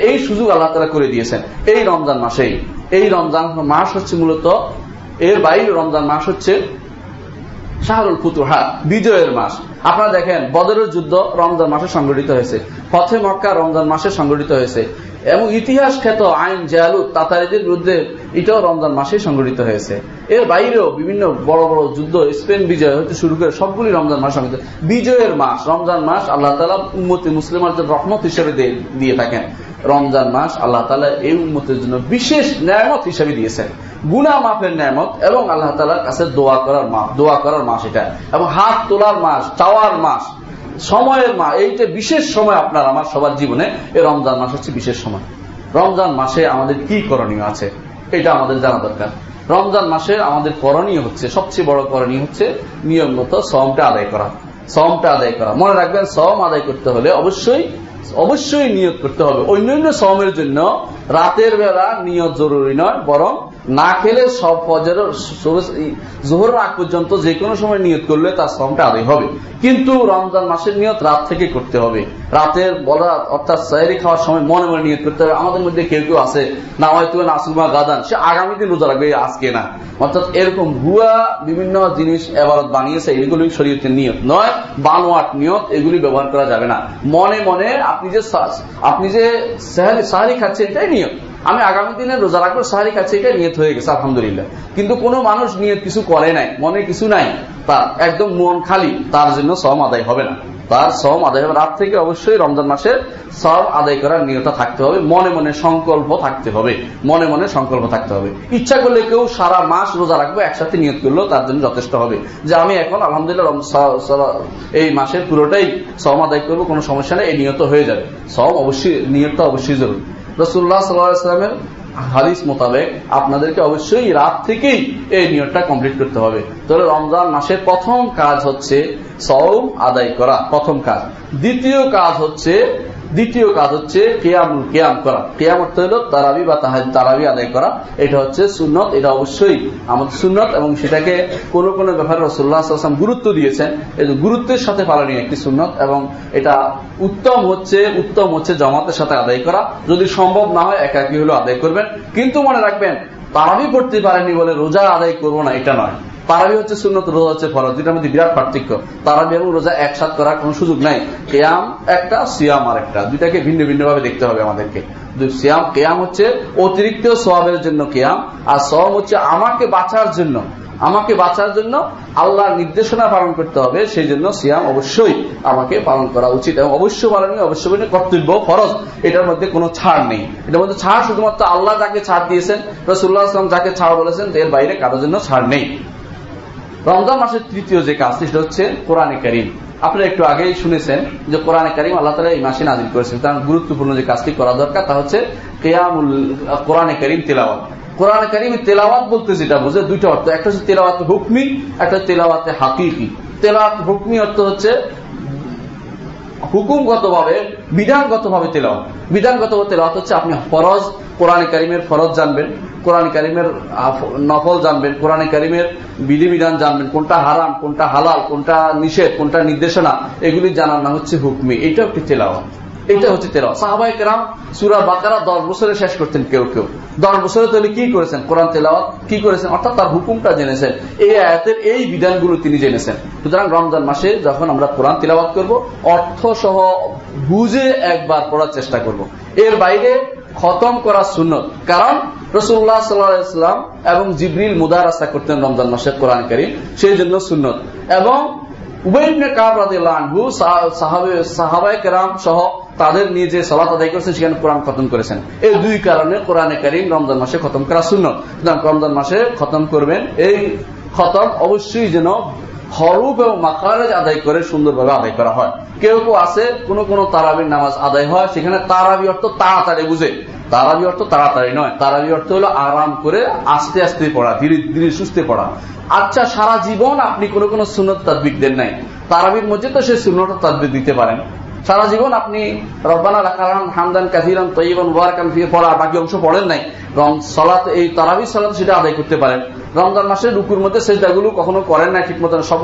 এই সুযোগ আল্লাহ তালা করে দিয়েছেন। এই রমজান মাসেই। এই রমজান মাস হচ্ছে মূলত এর বাইরে রমজান মাস হচ্ছে শাহরুল ফুতুহা, বিজয়ের মাস। আপনারা দেখেন, বদরের যুদ্ধ রমজান মাসে সংগঠিত হয়েছে। পথে মক্কা রমজান মাসে সংগঠিত হয়েছে। এবং ইতিহাস খ্যাত আইন জয়ালু তাতারিদের বিরুদ্ধে এটাও রমজান মাসে সংগঠিত হয়েছে। এর বাইরেও বিভিন্ন বড় বড় যুদ্ধ, স্পেন বিজয় হতে শুরু করে সবগুলি রমজান মাস সংগঠিত। বিজয়ের মাস, রমজান মাস আল্লাহ তালা উম্মতি মুসলিমাদের রহমত হিসেবে দিয়ে থাকেন। রমজান মাস আল্লাহ তালা এই উন্মতের জন্য বিশেষ ন্যায়মত হিসেবে দিয়েছেন। গুনা মাফের ন্যায়মত এবং আল্লাহ তালার কাছে দোয়া করার মাস দোয়া করার মাস এটা। এবং হাত তোলার মাস চাওয়ার মাস, সময়ের মা এইটা বিশেষ সময় আপনার আমার সবার জীবনে। এই রমজান মাস হচ্ছে বিশেষ সময়। রমজান মাসে আমাদের কি করণীয় আছে, এটা আমাদের জানা দরকার। রমজান মাসে আমাদের করণীয় হচ্ছে, সবচেয়ে বড় করণীয় হচ্ছে নিয়ম মতো সমটা আদায় করা। সমটা আদায় করা। মনে রাখবেন সম আদায় করতে হলে অবশ্যই অবশ্যই নিয়ত করতে হবে। অন্যান্য সমের জন্য রাতের বেলা নিয়ত জরুরি নয়, বরং না খেলে সব ফজর জোহর আগ পর্যন্ত যে কোনো সময় নিয়ত করলে তার শ্রমটা আদায় হবে। কিন্তু রমজান মাসের নিয়ত রাত থেকে করতে হবে। রাতের বলা, অর্থাৎ সাহেরি খাওয়ার সময় মনে মনে নিয়ত করতে হবে। আমাদের মধ্যে কেউ কেউ আছে না হয়তো নাসুমা গাদান, সে আগামী দিন রোজা রাখবে, আজকে না। অর্থাৎ এরকম ভুয়া বিভিন্ন জিনিস এবারত বানিয়েছে, এগুলি শরীয়তের নিয়ত নয়, বানোয়াট নিয়ত, এগুলি ব্যবহার করা যাবে না। মনে মনে আপনি যে আপনি যে সাহারি খাচ্ছেন, এটাই নিয়ত। আমি আগামী দিনে রোজা রাখব, সাহারি খাচ্ছি এটা নিয়ত হয়ে গেছে, আলহামদুলিল্লাহ। কিন্তু কোনো মানুষ নিয়ত কিছু করে নাই, মনে কিছু নাই তার একদম মন খালি, তার জন্য সম আদায় হবে না। তার সম আদায় হবে রাত থেকে অবশ্যই রমজান মাসের সব আদায় করার নিয়ত থাকতে হবে, মনে মনে সংকল্প থাকতে হবে, মনে মনে সংকল্প থাকতে হবে। ইচ্ছা করলে কেউ সারা মাস রোজা রাখবে, একসাথে নিয়ত করলেও তার জন্য যথেষ্ট হবে। যে আমি এখন আলহামদুলিল্লাহ এই মাসের পুরোটাই সম আদায় করব, কোনো সমস্যা নেই, এই নিয়ত হয়ে যাবে। সম অবশ্যই, নিয়তটা অবশ্যই জরুরি। রসুল্লাহ সাল্লামের হাদিস মোতাবেক আপনাদেরকে অবশ্যই রাত থেকেই এই নিয়মটা কমপ্লিট করতে হবে। তাহলে রমজান মাসের প্রথম কাজ হচ্ছে সৌম আদায় করা, প্রথম কাজ। দ্বিতীয় কাজ হচ্ছে দ্বিতীয় কাজ হচ্ছে কেয়াম কেয়াম করা। কেয়াম অর্থ হলো তারাবি বা তারাবি আদায় করা। এটা হচ্ছে সুন্নত, এটা অবশ্যই আমাদের সুন্নত এবং সেটাকে কোন কোন ব্যাপারে রসুল্লাহাম গুরুত্ব দিয়েছেন। এই গুরুত্বের সাথে পালনীয় একটি সুন্নত এবং এটা উত্তম হচ্ছে উত্তম হচ্ছে জমাতের সাথে আদায় করা। যদি সম্ভব না হয়, একাকি হলো আদায় করবেন। কিন্তু মনে রাখবেন, তারাবি পড়তে পারেনি বলে রোজা আদায় করব না, এটা নয়। তারাবি হচ্ছে সুন্নত, রোজা হচ্ছে ফরজ। দুটার মধ্যে বিরাট পার্থক্য। তারাবি এবং রোজা একসাথ করার কোন সুযোগ নাই। কেয়াম একটা, সিয়াম আর একটা দুইটাকে ভিন্ন ভিন্ন ভাবে দেখতে হবে আমাদেরকে। সিয়াম, কেয়াম হচ্ছে অতিরিক্ত সবের জন্য কেয়াম, আর সব হচ্ছে আমাকে বাঁচার জন্য। আমাকে বাঁচার জন্য আল্লাহর নির্দেশনা পালন করতে হবে, সেই জন্য সিয়াম অবশ্যই আমাকে পালন করা উচিত এবং অবশ্য পালনীয় অবশ্য কর্তব্য ফরজ। এটার মধ্যে কোনো ছাড় নেই। এটার মধ্যে ছাড় শুধুমাত্র আল্লাহ যাকে ছাড় দিয়েছেন রসুল্লাহ আসলাম যাকে ছাড় বলেছেন, এর বাইরে কারোর জন্য ছাড় নেই। রমজান মাসের তৃতীয় যে কাজ সেটা হচ্ছে কোরআনে করিম। আপনারা একটু আগেই শুনেছেন যে কোরআনে করিম আল্লাহ তালা এই মাসে নাজিল করেছেন। তার গুরুত্বপূর্ণ যে কাজটি করা দরকার, তা হচ্ছে কেয়ামুল কোরআনে করিম তেলাওয়াত। কোরআন করিম তেলাওয়াত বলতে যেটা বুঝে, দুইটা অর্থ। একটা হচ্ছে তেলাওয়াত হুকমি, একটা তেলাওয়াতে হাকিকি। তেলাওয়াত হুকমি অর্থ হচ্ছে হুকুমগত ভাবে বিধানগত ভাবে তেলাওয়াত। বিধানগত তেলাওয়াত হচ্ছে আপনি ফরজ কোরআন করিমের ফরজ জানবেন, কোরআন করিমের নফল জানবেন, কোরআন করিমের বিধিবিধান জানবেন, কোনটা হারাম, কোনটা হালাল, কোনটা নিষেধ, কোনটা নির্দেশনা, এগুলি জানার না হচ্ছে হুকমি। এটা একটি তেলাওয়াত। এটা হচ্ছে তেল সাহাবাই কেরাম সুরা বাকারা দশ বছরে শেষ করতেন কেউ কেউ। দশ বছরে তাহলে কি করেছেন? কোরআন তেলাওয়াত কি করেছেন? অর্থাৎ তার হুকুমটা জেনেছেন। এই আয়াতের এই বিধানগুলো তিনি জেনেছেন। সুতরাং রমজান মাসে যখন আমরা কোরআন তেলাওয়াত করব অর্থ সহ বুঝে একবার পড়ার চেষ্টা করব। এর বাইরে খতম করা সুন্নত। কারণ রসুল্লাহ সাল্লাম এবং জিবরিল মুদারাসা করতেন রমজান মাসে কোরআন করিম, সেই জন্য সুন্নত। এবং খতম করা শূন্য রমজান মাসে খতম করবেন। এই খতম অবশ্যই যেন হরুপ এবং মাকারেজ আদায় করে সুন্দরভাবে আদায় করা হয়। কেউ কেউ আছে, কোন কোন তারাবির নামাজ আদায় হয়, সেখানে তারাবি অর্থ তাড়াতাড়ি বুঝে। তারাবি অর্থ তাড়াতাড়ি নয়, তারাবি অর্থ হলো আরাম করে আস্তে আস্তে পড়া, ধীরে ধীরে সুস্থে পড়া। আচ্ছা সারা জীবন আপনি কোন কোন সুনত তাদবিক দেন নাই। তারাবির মধ্যে তো সে সুনত তাদবিক দিতে পারেন। সারা জীবন আপনি রব্বানা রাখারাম হামদান কাহিরান তৈবান মুবারকান ফিরে পড়া, বাকি অংশ পড়েন নাই। এবং সলাত, এই তারাবি সলাত সেটা আদায় করতে পারেন। রমজান মাসে রুকুর মধ্যে সেজদাগুলো কখনো করেন নাই ঠিক মতো সব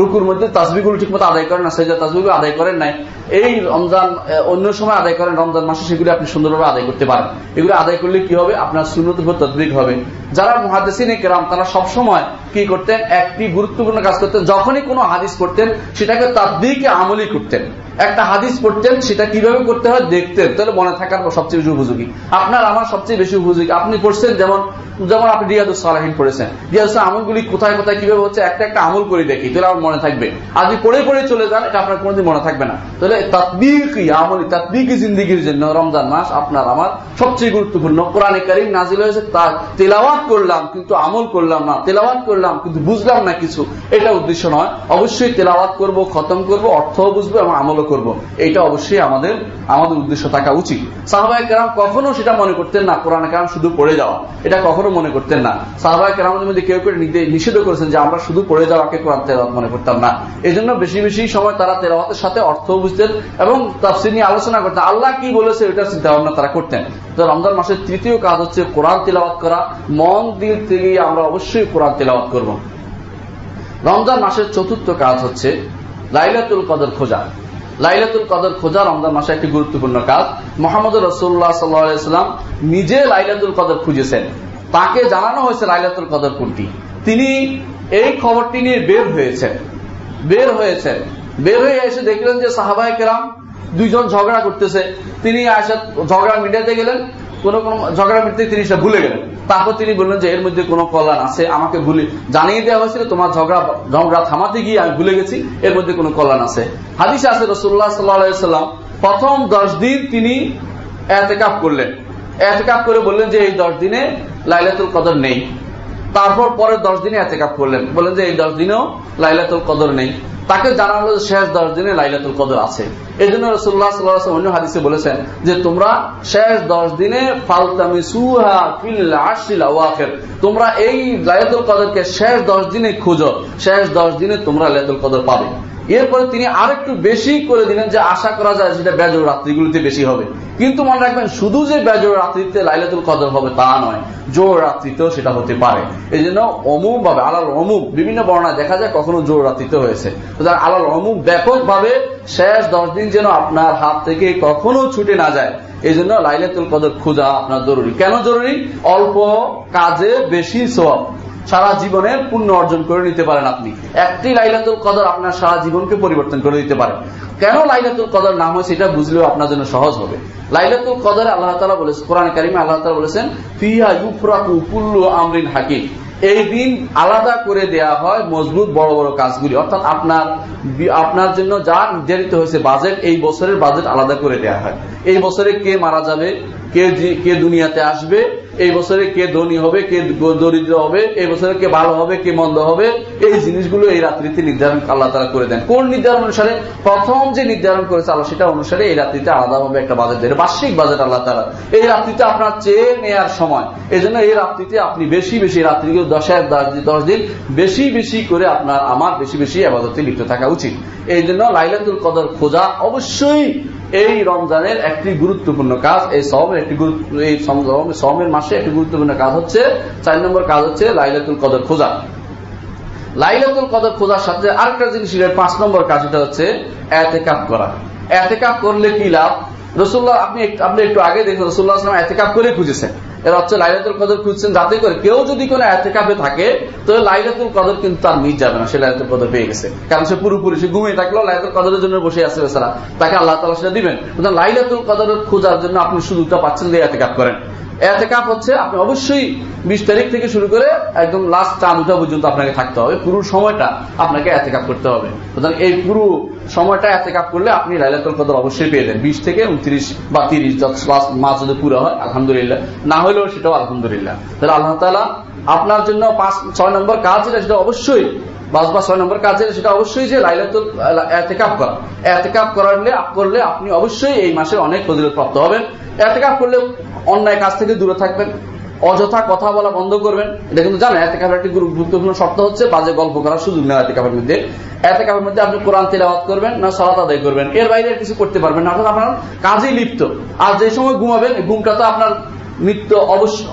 রুকুর মধ্যে তাসবিগুলো ঠিক মতো আদায় করেন না, সেজদা তাসবিগুলো আদায় করেন নাই। এই রমজান অন্য সময় আদায় করেন রমজান মাসে, সেগুলি আপনি সুন্দরভাবে আদায় করতে পারেন। এগুলো আদায় করলে কি হবে? আপনার সুন্নত তদ্বিক হবে। যারা মহাদেসিনে কেরাম, তারা সবসময় কি করতেন? একটি গুরুত্বপূর্ণ কাজ করতেন। যখনই কোনো হাদিস করতেন সেটাকে তাদ্দিকে আমলি করতেন। একটা হাদিস পড়তেন, সেটা কীভাবে করতে হয় দেখতেন। তাহলে মনে থাকার সবচেয়ে বেশি উপযোগী। আপনার, আমার সবচেয়ে বেশি উপযোগী। আপনি পড়ছেন যেমন যেমন আপনি রিয়াদুল সালাহিন পড়েছেন। রিয়াদুল আমলগুলি কোথায় কোথায়, কীভাবে হচ্ছে, একটা একটা আমল করে দেখি, তাহলে আমার মনে থাকবে। আর যদি পড়ে পড়ে চলে যান, এটা আপনার কোনোদিন মনে থাকবে না। তাহলে তাৎবিকি আমলি তাৎবিকি জিন্দিগির জন্য রমজান মাস আপনার আমার সবচেয়ে গুরুত্বপূর্ণ। কোরআনে কারিম নাজিল হয়েছে তার তেলাওয়াত করলাম, কিন্তু আমল করলাম না। তেলাওয়াত করলাম, কিন্তু বুঝলাম না কিছু। এটা উদ্দেশ্য নয়। অবশ্যই তেলাওয়াত করব, খতম করব, অর্থও বুঝব এবং আমলও করব। এটা অবশ্যই আমাদের আমাদের উদ্দেশ্য থাকা উচিত। সাহবাই কেরাম কখনো সেটা মনে করতেন না, কোরআন কেরাম শুধু পড়ে যাওয়া। এটা কখনো মনে করতেন না। সাহবাই কেরামের মধ্যে কেউ কেউ নিষেধ করেছেন যে আমরা শুধু পড়ে যাওয়াকে কোরআন তেলাওয়াত মনে করতাম না। এই জন্য বেশি বেশি সময় তারা তেলাওয়াতের সাথে অর্থ বুঝতেন এবং তাফসির নিয়ে আলোচনা করতেন। আল্লাহ কি বলেছে এটা চিন্তা ভাবনা তারা করতেন। তো রমজান মাসের তৃতীয় কাজ হচ্ছে কোরআন তেলাওয়াত করা। মন দিল থেকে আমরা অবশ্যই কোরআন তেলাওয়াত করব। রমজান মাসের চতুর্থ কাজ হচ্ছে লাইলাতুল কদর খোঁজা। লাইলাতুল কদর খোঁজা রমজান মাসে একটি গুরুত্বপূর্ণ কাজ। মোহাম্মদ রসুল্লাহ সাল্লাম নিজে লাইলাতুল কদর খুঁজেছেন। তাকে জানানো হয়েছে লাইলাতুল কদর কোনটি। তিনি এই খবরটি নিয়ে বের হয়েছেন। বের হয়েছেন। বের হয়ে এসে দেখলেন যে সাহাবাই কেরাম দুইজন ঝগড়া করতেছে। তিনি আসা ঝগড়া মিটাতে গেলেন। কোন কোন ঝগড়া মিটতে তিনি সেটা ভুলে গেলেন। তারপর তিনি বললেন যে, এর মধ্যে কোনো কল্যাণ আছে? আমাকে ভুলে জানিয়ে দেওয়া হয়েছিল, তোমার ঝগড়া ঝগড়া থামাতে গিয়ে আমি ভুলে গেছি, এর মধ্যে কোনো কল্যাণ আছে? হাদিসে আছে রসুল্লাহ সাল্লাম প্রথম দশ দিন তিনি এতেকাপ করলেন। এতেকাপ করে বললেন যে, এই দশ দিনে লাইলাতুল কদর নেই। তারপর পরের দশ দিনে এতেকাপ করলেন। বললেন যে, এই দশ দিনেও লাইলাতুল কদর নেই। তাকে জানালো শেষ দশ দিনে লাইলাতুল কদর আছে। এই জন্য রসুল্লাহ সাল্লাহ অন্য হাদিসে বলেছেন যে, তোমরা শেষ দশ দিনে তোমরা এই লাইলাতুল কদরকে শেষ দশ দিনে খুঁজো। শেষ দশ দিনে তোমরা লাইলাতুল কদর পাবে। এরপরে তিনি আরেকটু বেশি করে দিলেন যে, আশা করা যায় সেটা বেজর রাত্রিগুলিতে বেশি হবে। কিন্তু মনে রাখবেন, শুধু যে বেজর রাত্রিতে লাইলাতুল কদর হবে তা নয়, জোর রাত্রিতেও সেটা হতে পারে। এই জন্য অমুক ভাবে, আলাল অমুক বিভিন্ন বর্ণায় দেখা যায় কখনো জোর রাত্রিতে হয়েছে। আলাল অমুক ব্যাপক ভাবে শেষ দশ দিন যেন আপনার হাত থেকে কখনো ছুটে না যায়। এই জন্য লাইলাতুল কদর খোঁজা আপনার জরুরি। কেন জরুরি? অল্প কাজে বেশি সব সারা জীবনের পুণ্য অর্জন করে নিতে পারেন আপনি। একটি লাইলাতুল কদর আপনার সারা জীবনকে পরিবর্তন করে দিতে পারে। কেন লাইলাতুল কদর নাম হয়েছে এটা বুঝলেও আপনার জন্য সহজ হবে। লাইলাতুল কদর আল্লাহ তালা বলেছেন কোরআন কারিমে আল্লাহ তালা বলেছেন, ফিহা ইউফরাকু কুল্লু আমরিন হাকিম। এই দিন আলাদা করে দেয়া হয় মজবুত বড় বড় কাজগুলি। অর্থাৎ আপনার আপনার জন্য যা নির্ধারিত হয়েছে বাজেট এই বছরের বাজেট আলাদা করে দেয়া হয়। এই বছরে কে মারা যাবে, কে কে দুনিয়াতে আসবে এই বছরে কে ধনী হবে, কে দরিদ্র হবে, এই বছরে কে ভালো হবে, কে মন্দ হবে, এই জিনিসগুলো এই রাত্রিতে নির্ধারণ আল্লাহ তারা করে দেন। কোন নির্ধারণ অনুসারে? প্রথম যে নির্ধারণ করেছে আল্লাহ সেটা অনুসারে এই রাত্রিতে আলাদাভাবে একটা বাজেট দেয় বার্ষিক বাজেট আল্লাহ তারা এই রাত্রিতে আপনার চেয়ে নেয়ার সময়। এই জন্য এই রাত্রিতে আপনি বেশি বেশি রাত্রিগুলো দশের দশ দিন বেশি বেশি করে আপনার আমার বেশি বেশি আবাদতে লিপ্ত থাকা উচিত। এই জন্য লাইলাতুল কদর খোঁজা অবশ্যই এই রমজানের একটি গুরুত্বপূর্ণ কাজ, এই সমের একটি এই সমের মাসে একটি গুরুত্বপূর্ণ কাজ হচ্ছে, চার নম্বর কাজ হচ্ছে লাইলাতুল কদর খোঁজা। লাইলাতুল কদর খোঁজার সাথে আরেকটা জিনিস পাঁচ নম্বর কাজ এটা হচ্ছে এতেকাপ করা। এতেকাপ করলে কি লাভ? রসুল্লাহ, আপনি আপনি একটু আগে দেখুন, রসুল্লাহ আসলাম এতেকাপ করে খুঁজেছেন। এর হচ্ছে লাইলাতুল কদর খুঁজছেন, যাতে করে কেউ যদি কোনো এতেকাপে থাকে, তো লাইলাতুল কদর কিন্তু তার মিট যাবে না, সে লাইলাতুল কদর পেয়ে গেছে। কারণ সে পুরোপুরি, সে ঘুমিয়ে থাকলেও লাইলাতুল কদরের জন্য বসে আছে বেচারা। তাকে আল্লাহ তালা সেটা দিবেন। লাইলাতুল কদরের খোঁজার জন্য আপনি সুযোগটা পাচ্ছেন যে এতেকাপ করেন। এতেকাপ হচ্ছে আপনি অবশ্যই বিশ তারিখ থেকে শুরু করে একদম লাস্ট চাঁদ উঠা পর্যন্ত আপনাকে থাকতে হবে। পুরো সময়টা আপনাকে এতেকাপ করতে হবে। সুতরাং এই পুরো সময়টা এতেকাপ করলে আপনি লাইলাতুল কদর অবশ্যই পেয়ে দেন বিশ থেকে উনত্রিশ বা তিরিশ মাস যদি পুরো হয়, আলহামদুলিল্লাহ। না হলেও সেটাও আলহামদুলিল্লাহ। তাহলে আল্লাহ তালা আপনার জন্য পাঁচ, ছয় নম্বর কাজ যেটা, সেটা অবশ্যই পাঁচ বা ছয় নম্বর কাজ সেটা অবশ্যই যে লাইলাতুল এতেকাপ করা। এতেকাপ করালে, করলে আপনি অবশ্যই এই মাসে অনেক ফজিলত প্রাপ্ত হবেন। এতেকাপ করলে অন্যায় কাজ থেকে দূরে থাকবেন। অযথা কথা বলা বন্ধ করবেন। এটা কিন্তু জানেন, এতে কাপের একটি গুরুত্বপূর্ণ শর্ত হচ্ছে বাজে গল্প করার সুযোগ নেই এতে কাপের মধ্যে। এতে কাপের মধ্যে আপনি কোরআন তেলাওয়াত করবেন না সলাত আদায় করবেন। এর বাইরে কিছু করতে পারবেন না। অর্থাৎ আপনার কাজেই লিপ্ত। আর যে সময় ঘুমাবেন, ঘুমটা তো আপনার নিত্য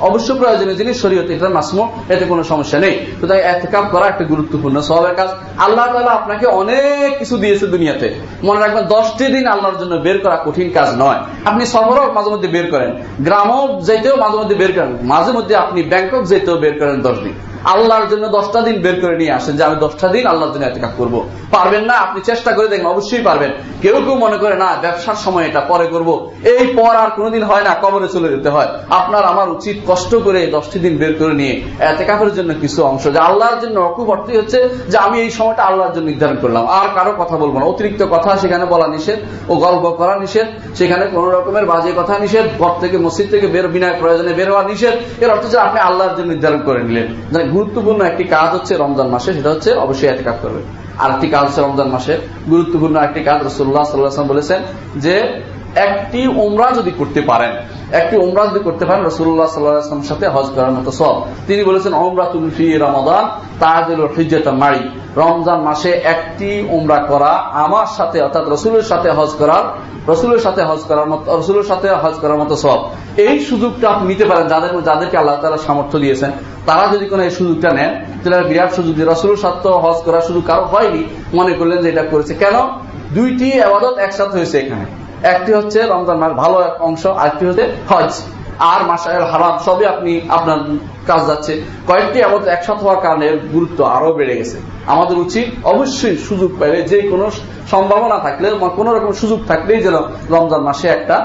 অবশ্য প্রয়োজনীয় জিনিস শরীয়তে, এটা মাসমো এতে কোনো সমস্যা নেই। তাই এতেকাপ করা একটা গুরুত্বপূর্ণ স্বভাবের কাজ। আল্লাহ তালা আপনাকে অনেক কিছু দিয়েছে দুনিয়াতে। মনে রাখবেন, দশটি দিন আল্লাহর জন্য বের করা কঠিন কাজ নয়। আপনি শহরও মাঝে মধ্যে বের করেন। গ্রামও যেতেও মাঝে মধ্যে বের করেন। মাঝে মধ্যে আপনি ব্যাংকক যেতেও বের করেন দশ দিন। আল্লাহর জন্য দশটা দিন বের করে নিয়ে আসেন যে আমি দশটা দিন আল্লাহর জন্য এতেকাপ করব। পারবেন না? আপনি চেষ্টা করে দেখেন অবশ্যই পারবেন। কেউ কেউ মনে করে, না, ব্যবসার সময় এটা পরে করব। এই পর আর কোনোদিন হয় না, কবরে চলে যেতে হয়। আপনার, আমার উচিত কষ্ট করে দশটি দিন বের করে নিয়ে এতেকাপের জন্য কিছু অংশ। যে আল্লাহর জন্য অকুব অর্থই হচ্ছে, যে আমি এই সময়টা আল্লাহর জন্য নির্ধারণ করলাম। আর কারও কথা বলব না। অতিরিক্ত কথা সেখানে বলা নিষেধ ও গল্প করা নিষেধ। সেখানে কোন রকমের বাজে কথা নিষেধ। ঘর থেকে, মসজিদ থেকে বের, বিনা প্রয়োজনে বের হওয়া নিষেধ। এর অর্থ যে আপনি আল্লাহর জন্য নির্ধারণ করে নিলেন। গুরুত্বপূর্ণ একটি কাজ হচ্ছে রমজান মাসে, সেটা হচ্ছে অবশ্যই এতে কাজ করবে আর একটি কাজ হচ্ছে রমজান মাসে, গুরুত্বপূর্ণ একটি কাজ রসুল্লাহ সাল্লাম বলেছেন যে একটি উমরা যদি করতে পারেন, একটি উমরা যদি করতে পারেন রসুল্লাহ সাল্লাহাম সাথে হজ করার মতো সব তিনি বলেছেন ওমরা তুলফি রমাদান তাহাদিল হিজতা মারি রমজান মাসে একটি উমরা করা আমার সাথে, অর্থাৎ রসুলের সাথে হজ করার, রসুলের সাথে হজ করার মতো, রসুলের সাথে হজ করার মতো সব এই সুযোগটা আপনি নিতে পারেন যাদের যাদেরকে আল্লাহ তালা সামর্থ্য দিয়েছেন। তারা যদি কোনো সুযোগটা নেন, তাহলে বিরাট সুযোগ দিয়ে রসুলের সাথে হজ করার সুযোগ কারও হয়নি। মনে করলেন যে এটা করেছে। কেন? দুইটি আবাদত একসাথে হয়েছে এখানে। একটি হচ্ছে রমজান মাস ভালো এক অংশ, আরেকটি হচ্ছে হজ। আর মাসায়ের হারাম সবই আপনি, আপনার কাজ যাচ্ছে। কয়েকটি আমাদের একসাথে হওয়ার কারণে গুরুত্ব আরও বেড়ে গেছে। আমাদের উচিত অবশ্যই সুযোগ পেলে যে কোনো সম্ভাবনা থাকলে কোন রকম সুযোগ থাকলেই যেন রমজান মাসে একটা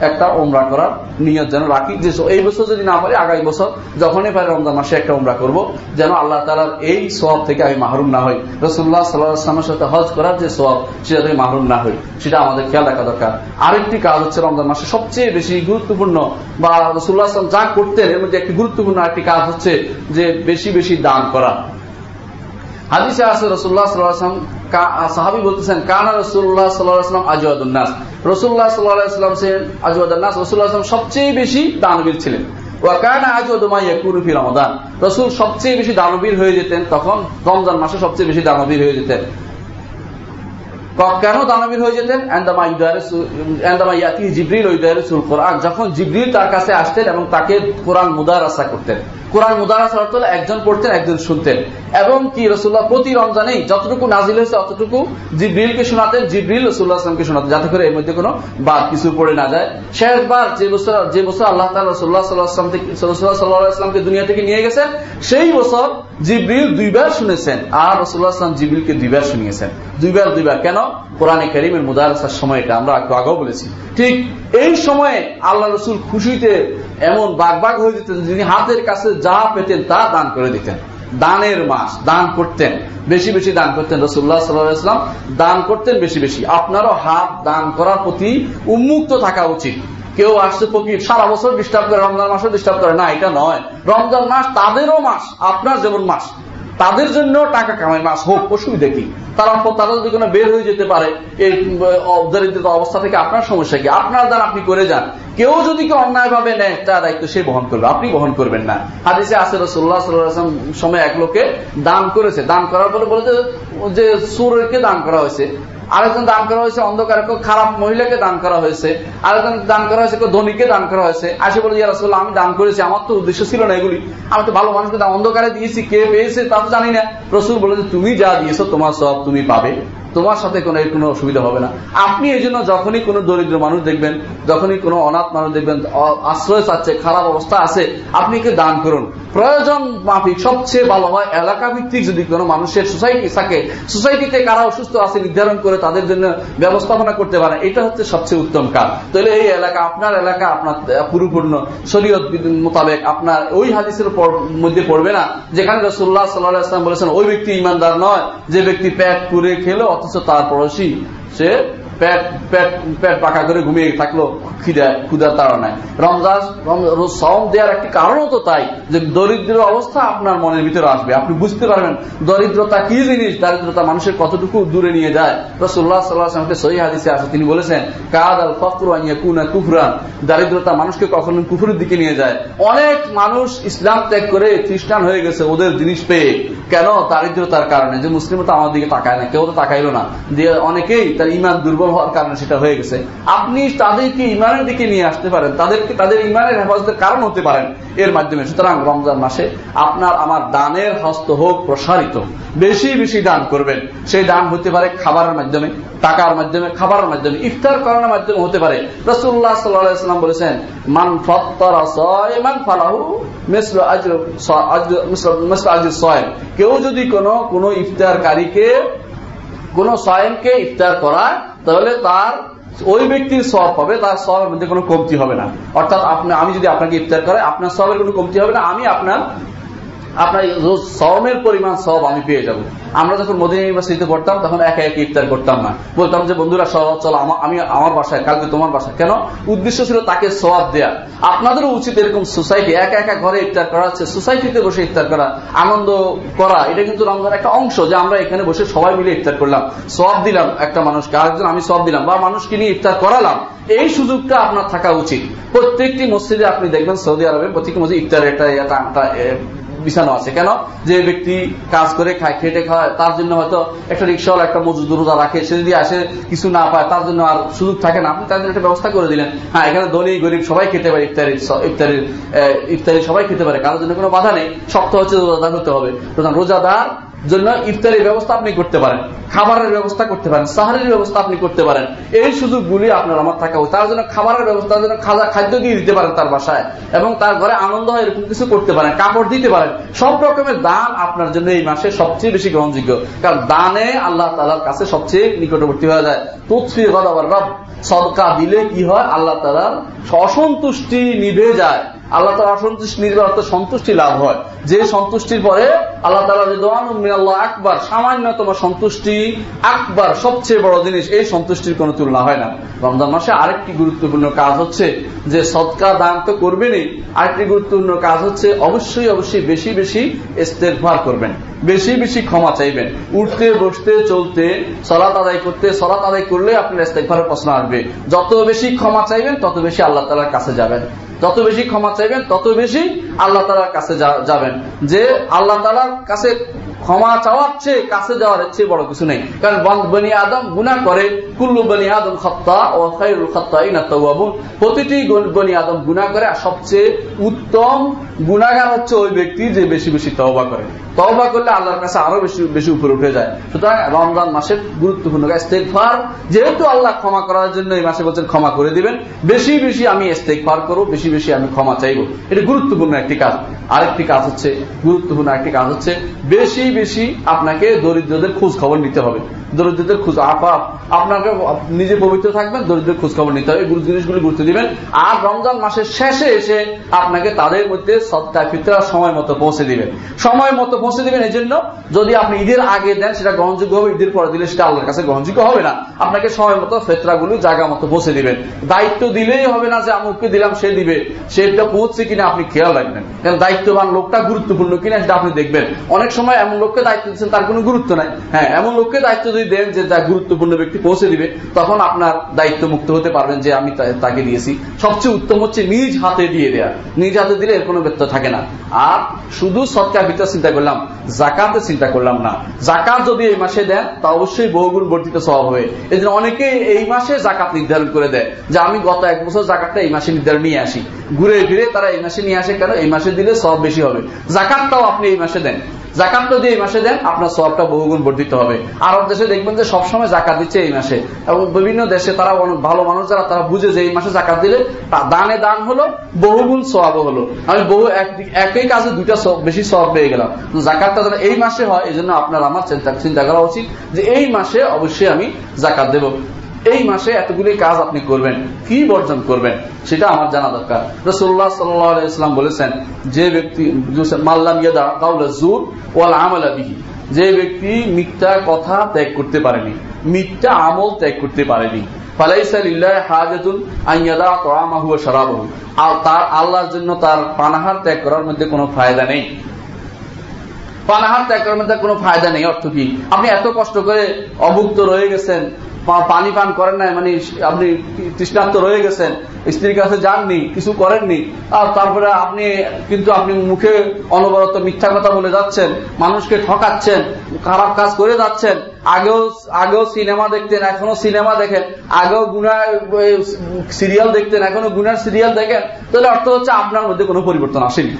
একটা ওমরা করার নিয়ত যেন রাখি। যে এই বছর যদি না পারি, আগামী বছর যখনই পারে রমজান মাসে একটা ওমরা করব, যেন আল্লাহ তালার এই সব থেকে আমি মাহরুম না হই। রসুল্লাহ সাল্লাহামের সাথে হজ করার যে সব সেটা থেকে মাহরুম না হই। সেটা আমাদের খেয়াল রাখা দরকার। আরেকটি কাজ হচ্ছে রমজান মাসে সবচেয়ে বেশি গুরুত্বপূর্ণ, বা রসুল্লাহ আসলাম যা করতেন, এর মধ্যে একটি গুরুত্বপূর্ণ একটি কাজ হচ্ছে যে বেশি বেশি দান করা। হাদিসে রসুল্লাহ সাল্লাম সাহাবি বলতেছেন, কানা রসুল্লাহ রসুল্লাহ সাল্লাহাম ছিলেন সবচেয়ে বেশি দানবীর ছিলেন। রসুল সবচেয়ে বেশি দানবীর হয়ে যেতেন, তখন রমজান মাসে সবচেয়ে বেশি দানবীর হয়ে যেতেন। কেন দানবীর হয়ে যেতেন? জিব্রিল কোরআন। যখন জিব্রিল তার কাছে আসতেন এবং তাকে কোরআন করতেন। কোরআন অর্থ একজন পড়তেন, একজন শুনতেন। এবং কি রসুল্লাহ প্রতি রমজানেই যতটুকু নাজিল হয়েছে অতটুকু জিব্রিলকে শোনাতেন, জিব্রিল রসুল্লাহ আসলামকে শোনাতেন, যাতে করে এর মধ্যে কোনো বাদ কিছু পড়ে না যায়। শেষবার যে বছর যে বছর আল্লাহ তালা রসুল্লাহ সাল্লাহাম থেকে রসুল্লাহ সাল্লাহ আসলামকে দুনিয়া থেকে নিয়ে গেছেন, সেই বছর জিব্রিল দুইবার শুনেছেন। আর রসুল্লাহ আসলাম জিব্রিলকে দুইবার শুনিয়েছেন। দুইবার দুইবার। কেন? কোরআনে করিমের মুদারাসার সময়টা আমরা একটু আগেও বলেছি। ঠিক এই সময়ে আল্লাহ রসুল খুশিতে এমন বাগ বাগ হয়ে যেতেন, যিনি হাতের কাছে যা পেতেন তা দান করে দিতেন। দানের মাস, দান করতেন, বেশি বেশি দান করতেন। রসুল্লাহ সাল্লাম দান করতেন বেশি বেশি। আপনারও হাত দান করার প্রতি উন্মুক্ত থাকা উচিত। কেউ আসছে ফকির, সারা বছর ডিস্টার্ব করে, রমজান মাসও ডিস্টার্ব করে। না, এটা নয়। রমজান মাস তাদেরও মাস, আপনার যেমন মাস। তাদের জন্য টাকা কামাই মাস হোক, অসুবিধা কি? তারা তারা যদি কোনো বের হয়ে যেতে পারে, এই দরিদ্রতা অবস্থা থেকে আপনার সমস্যা কি? আপনার দ্বারা আপনি করে যান। কেউ যদি কেউ অন্যায় ভাবে নেয়, তার দায়িত্ব সে বহন করবে, আপনি বহন করবেন না। হাদিসে আসে রসোল্লা সাল্লাম সময় এক লোকে দান করেছে। দান করার পরে বলেছে যে সুরকে দান করা হয়েছে। আরেকজন দান করা হয়েছে, অন্ধকার খারাপ মহিলাকে দান করা হয়েছে, আরেকজন দান করা হয়েছে ধনীকে দান করা হয়েছে। আসে বলে রাসুল্লাহ আমি দান করেছি, আমার তো উদ্দেশ্য ছিল না এগুলি। আমি তো ভালো মানুষকে অন্ধকারে দিয়েছি, কে পেয়েছে তা তো জানি না। রসুল বলে তুমি যা দিয়েছ, তোমার সব তুমি পাবে। তোমার সাথে কোনো এর কোনো অসুবিধা হবে না। আপনি এই জন্য যখনই কোনো দরিদ্র মানুষ দেখবেন, যখনই কোনো অনাথ মানুষ দেখবেন আশ্রয় চাচ্ছে, খারাপ অবস্থা আছে, আপনি কে দান করুন। প্রয়োজন মাফিক, সবচেয়ে ভালো হয় এলাকা ভিত্তিক যদি কোনো মানুষের সোসাইটি থাকে সোসাইটিতে কারা অসুস্থ আছে নির্ধারণ করে তাদের জন্য ব্যবস্থাপনা করতে পারে, এটা হচ্ছে সবচেয়ে উত্তম কাজ। তাহলে এই এলাকা, আপনার এলাকা, আপনার পুরোপূর্ণ শরীয়ত মোতাবেক আপনার ওই হাদিসের মধ্যে পড়বে না, যেখানে রসুল্লাহ সাল্লাহ বলেছেন, ওই ব্যক্তি ইমানদার নয়, যে ব্যক্তি প্যাট পুরে খেলো অথচ তার পড়োশি সে পেট পেট পেট পাকা করে ঘুমিয়ে থাকল ক্ষুদার তারা নাই রমজান সম দেওয়ার একটি কারণও তো তাই, যে দরিদ্র অবস্থা আপনার মনের ভিতরে আসবে। আপনি বুঝতে পারবেন, দরিদ্রতা কি জিনিস? দারিদ্রতা মানুষের কতটুকু দূরে নিয়ে যায়? রসুল্লাহ সাল্লাহামকে সহি হাদিসে আছে, তিনি বলেছেন কাদ আল ফকর কুনা কুফরান। দারিদ্রতা মানুষকে কখনো কুফুরের দিকে নিয়ে যায়। অনেক মানুষ ইসলাম ত্যাগ করে খ্রিস্টান হয়ে গেছে, ওদের জিনিস পেয়ে। কেন? দারিদ্রতার কারণে। যে মুসলিম তো আমার দিকে তাকায় না, কেউ তো তাকাইলো না। দিয়ে অনেকেই তার ইমান দুর্বল হওয়ার কারণে সেটা হয়ে গেছে। আপনি তাদেরকে ইমানের দিকে নিয়ে আসতে পারেন, তাদেরকে তাদের ইমানের হেফাজতের কারণ হতে পারেন এর মাধ্যমে। সুতরাং রমজান মাসে আপনার, আমার দানের হস্ত হোক, প্রসারিত বেশি বেশি দান করবেন। সেই দান হতে পারে খাবারের মাধ্যমে, টাকার মাধ্যমে, খাবারের মাধ্যমে, ইফতার করানোর মাধ্যমে হতে পারে। রসুল্লাহ সাল্লাম বলেছেন, মান ফত্তরান ফালাহু কেউ যদি কোনো, কোন ইফতারকারীকে, কোন সয়েমকে ইফতার করায় তাহলে তার, ওই ব্যক্তির সব হবে, তার সবের মধ্যে কোনো কমতি হবে না। অর্থাৎ আপনি আমি যদি আপনাকে ইফতার করে আপনার সবের কোনো কমতি হবে না, আমি আপনার আপনার পরিমাণ সব আমি পেয়ে যাব। আমরা যখন ইউনিভার্সিটিতে পড়তাম, তখন ইফতার করতাম না। বলতাম যে, বন্ধুরা চলো, আমি আমার বাসায়, কালকে তোমার বাসায়। কেন? উদ্দেশ্য ছিল তাকে দেয়া। আপনাদেরও উচিত এরকম সোসাইটি, একা একা ঘরে ইফতার করা হচ্ছে, সোসাইটিতে বসে ইফতার করা, আনন্দ করা, এটা কিন্তু রমজান একটা অংশ যে আমরা এখানে বসে সবাই মিলে ইফতার করলাম। সব দিলাম একটা মানুষকে, আরেকজন আমি সব দিলাম, বা মানুষকে নিয়ে ইফতার করালাম। এই সুযোগটা আপনার থাকা উচিত। প্রত্যেকটি মসজিদে আপনি দেখবেন সৌদি আরবে প্রত্যেকটি মসজিদ ইফতার একটা বিছানো আছে। কেন? যে ব্যক্তি কাজ করে খায় খেটে খায়, তার জন্য হয়তো একটা রিক্সাওয়ালা একটা মজুদ রোজা রাখে, সে যদি আসে, কিছু না পায়, তার জন্য আর সুযোগ থাকে না। আপনি তার জন্য একটা ব্যবস্থা করে দিলেন। হ্যাঁ এখানে ধনী, গরিব সবাই খেতে পারে ইফতারি ইফতারি ইফতারি সবাই খেতে পারে, কারোর জন্য কোনো বাধা নেই। শক্ত হচ্ছে রোজাদার হতে হবে। রোজাদার জন্য ইফতারের ব্যবস্থা আপনি করতে পারেন, খাবারের ব্যবস্থা করতে পারেন, সাহারের ব্যবস্থা আপনি করতে পারেন। এই সুযোগগুলি আপনার আমার থাকা তার জন্য খাবারের ব্যবস্থা জন্য খাদ্য দিয়ে দিতে পারেন তার বাসায় এবং তার ঘরে আনন্দ হয়, এরকম কিছু করতে পারেন, কাপড় দিতে পারেন। সব রকমের দান আপনার জন্য এই মাসে সবচেয়ে বেশি গ্রহণযোগ্য। কারণ দানে আল্লাহ তালার কাছে সবচেয়ে নিকটবর্তী হয়ে যায়। তুৎফি রব, সদকা দিলে কি হয়? আল্লাহ তালার অসন্তুষ্টি নিভে যায়। আল্লাহ তালা অসন্তুষ্টি নির্ভর অর্থ সন্তুষ্টি লাভ হয়। যে সন্তুষ্টির পরে আল্লাহ তালা আল্লাহ আকবার, সামান্যতম সন্তুষ্টি আকবার, সবচেয়ে বড় জিনিস, এই সন্তুষ্টির কোন তুলনা হয় না। রমজান মাসে আরেকটি গুরুত্বপূর্ণ কাজ হচ্ছে যে সৎকার দান তো করবেনই, আরেকটি গুরুত্বপূর্ণ কাজ হচ্ছে অবশ্যই অবশ্যই বেশি বেশি ইস্তেকভার করবেন। বেশি বেশি ক্ষমা চাইবেন। উঠতে, বসতে, চলতে, সলাত আদায় করতে, সলাত আদায় করলে আপনার ইস্তেকভারের প্রশ্ন আসবে। যত বেশি ক্ষমা চাইবেন, তত বেশি আল্লাহ তালার কাছে যাবেন। যত বেশি ক্ষমা চাইবেন তত বেশি আল্লাহ তালার কাছে যাবেন। যে আল্লাহ তালার কাছে ক্ষমা চাওয়ার চেয়ে কাছে যাওয়ার চেয়ে বড় কিছু নেই। কারণ বনি আদম গুণা করে, কুল্লু বনি আদম খত্তা ও খাইরুল খত্তা ইনাত্তাবুন প্রতিটি বনি আদম গুণা করে, আর সবচেয়ে উত্তম গুণাগার হচ্ছে ওই ব্যক্তি যে বেশি বেশি তওবা করে। তওবা করলে আল্লাহর কাছে আরও বেশি বেশি উপরে উঠে যায়। সুতরাং রমজান মাসের গুরুত্বপূর্ণ ইস্তেকফার যেহেতু আল্লাহ ক্ষমা করার জন্য এই মাসে বলছেন ক্ষমা করে দিবেন, বেশি বেশি আমি ইস্তেকফার করব, বেশি বেশি আমি ক্ষমা চাইব। এটা গুরুত্বপূর্ণ একটি কাজ। আরেকটি কাজ হচ্ছে, গুরুত্বপূর্ণ একটি কাজ হচ্ছে, বেশি বেশি আপনাকে দরিদ্রদের খোঁজ খবর নিতে হবে। দরিদ্রদের খোঁজ, আপা আপনাকে নিজে পবিত্র থাকবেন দরিদ্রের খোঁজ খবর নিতে হবে। এই জিনিসগুলি গুরুত্ব দিবেন। আর রমজান মাসের শেষে এসে আপনাকে তাদের মধ্যে সত্তা ফিতরা সময় মতো পৌঁছে দিবেন। সময় মতো পৌঁছে দিবেন এই জন্য যদি আপনি ঈদের আগে দেন, সেটা গ্রহণযোগ্য হবে, ঈদের পরে দিলে সেটা আল্লাহর কাছে গ্রহণযোগ্য হবে না। আপনাকে সময় মতো ফেতরাগুলি জায়গা মতো পৌঁছে দিবেন। দায়িত্ব দিলেই হবে না যে, আমুককে দিলাম, সে দিবে। সেটা পৌঁছছে কিনা আপনি খেয়াল রাখবেন। কারণ দায়িত্ববান লোকটা গুরুত্বপূর্ণ কিনা, সেটা আপনি দেখবেন। অনেক সময় এমন লোককে দায়িত্ব দিচ্ছেন, তার কোনো গুরুত্ব নাই। হ্যাঁ এমন লোককে দায়িত্ব যদি দেন যে যা গুরুত্বপূর্ণ ব্যক্তি পৌঁছে দিবে, তখন আপনার দায়িত্ব মুক্ত হতে পারবেন যে আমি তাকে দিয়েছি। সবচেয়ে উত্তম হচ্ছে নিজ হাতে দিয়ে দেয়া। নিজ হাতে দিলে এর কোনো ব্যর্থ থাকে না। আর শুধু সৎকার ভিতরে চিন্তা করলাম জাকাতে চিন্তা করলাম না। জাকাত যদি এই মাসে দেন, তা অবশ্যই বহুগুণ বর্ধিত স্বভাব হবে। এই জন্য অনেকে এই মাসে জাকাত নির্ধারণ করে দেয়। যে আমি গত এক বছর জাকাতটা এই মাসে নির্ধারণ নিয়ে আসি। ঘুরে ফিরে তারা এই মাসে নিয়ে আসে কেন? এই মাসে দিলে সব বেশি হবে। জাকাতটাও আপনি এই মাসে দেন। জাকাত যদি এই মাসে দেন, আপনার সবটা বহুগুণ বর্ধিত হবে। আরব দেশে দেখবেন যে সবসময় জাকাত দিচ্ছে এই মাসে। এবং বিভিন্ন দেশে তারা ভালো মানুষ যারা, তারা বুঝে যে এই মাসে জাকাত দিলে দানে দান হলো, বহুগুণ সব হলো। আমি বহু একই কাজে দুইটা বেশি সব পেয়ে গেলাম। জাকাতটা যেন এই মাসে হয় এই জন্য আপনার আমার চিন্তা করা উচিত যে এই মাসে অবশ্যই আমি জাকাত দেব। এই মাসে এতগুলি কাজ আপনি করবেন, কি বর্জন করবেন, সেটা আমার জানা দরকার। রসুল্লাহ সাল্লাম বলেছেন, যে ব্যক্তি মাল্লাম ইয়াদা জুর ওয়াল আমলা বিহি যে ব্যক্তি মিথ্যা কথা ত্যাগ করতে পারেনি, মিথ্যা আমল ত্যাগ করতে পারেনি। তার, আল্লাহর জন্য তার পানাহার ত্যাগ করার মধ্যে কোনো ফায়দা নেই। পানাহার ত্যাগ করার মধ্যে কোনো ফায়দা নেই, অর্থ কি? আপনি এত কষ্ট করে অভুক্ত রয়ে গেছেন পানি পান করেন নাই মানে আপনি তৃষ্ণান্ত রয়ে গেছেন, স্ত্রীর কাছে যাননি, কিছু করেননি। আর তারপরে আপনি, কিন্তু আপনি মুখে অনবরত মিথ্যা কথা বলে যাচ্ছেন, মানুষকে ঠকাচ্ছেন, খারাপ কাজ করে যাচ্ছেন। আগেও আগেও সিনেমা দেখতেন, এখনও সিনেমা দেখেন। আগেও গুনার সিরিয়াল দেখতেন, এখনও গুনার সিরিয়াল দেখেন। তাহলে অর্থ হচ্ছে আপনার মধ্যে কোনো পরিবর্তন আসেনি।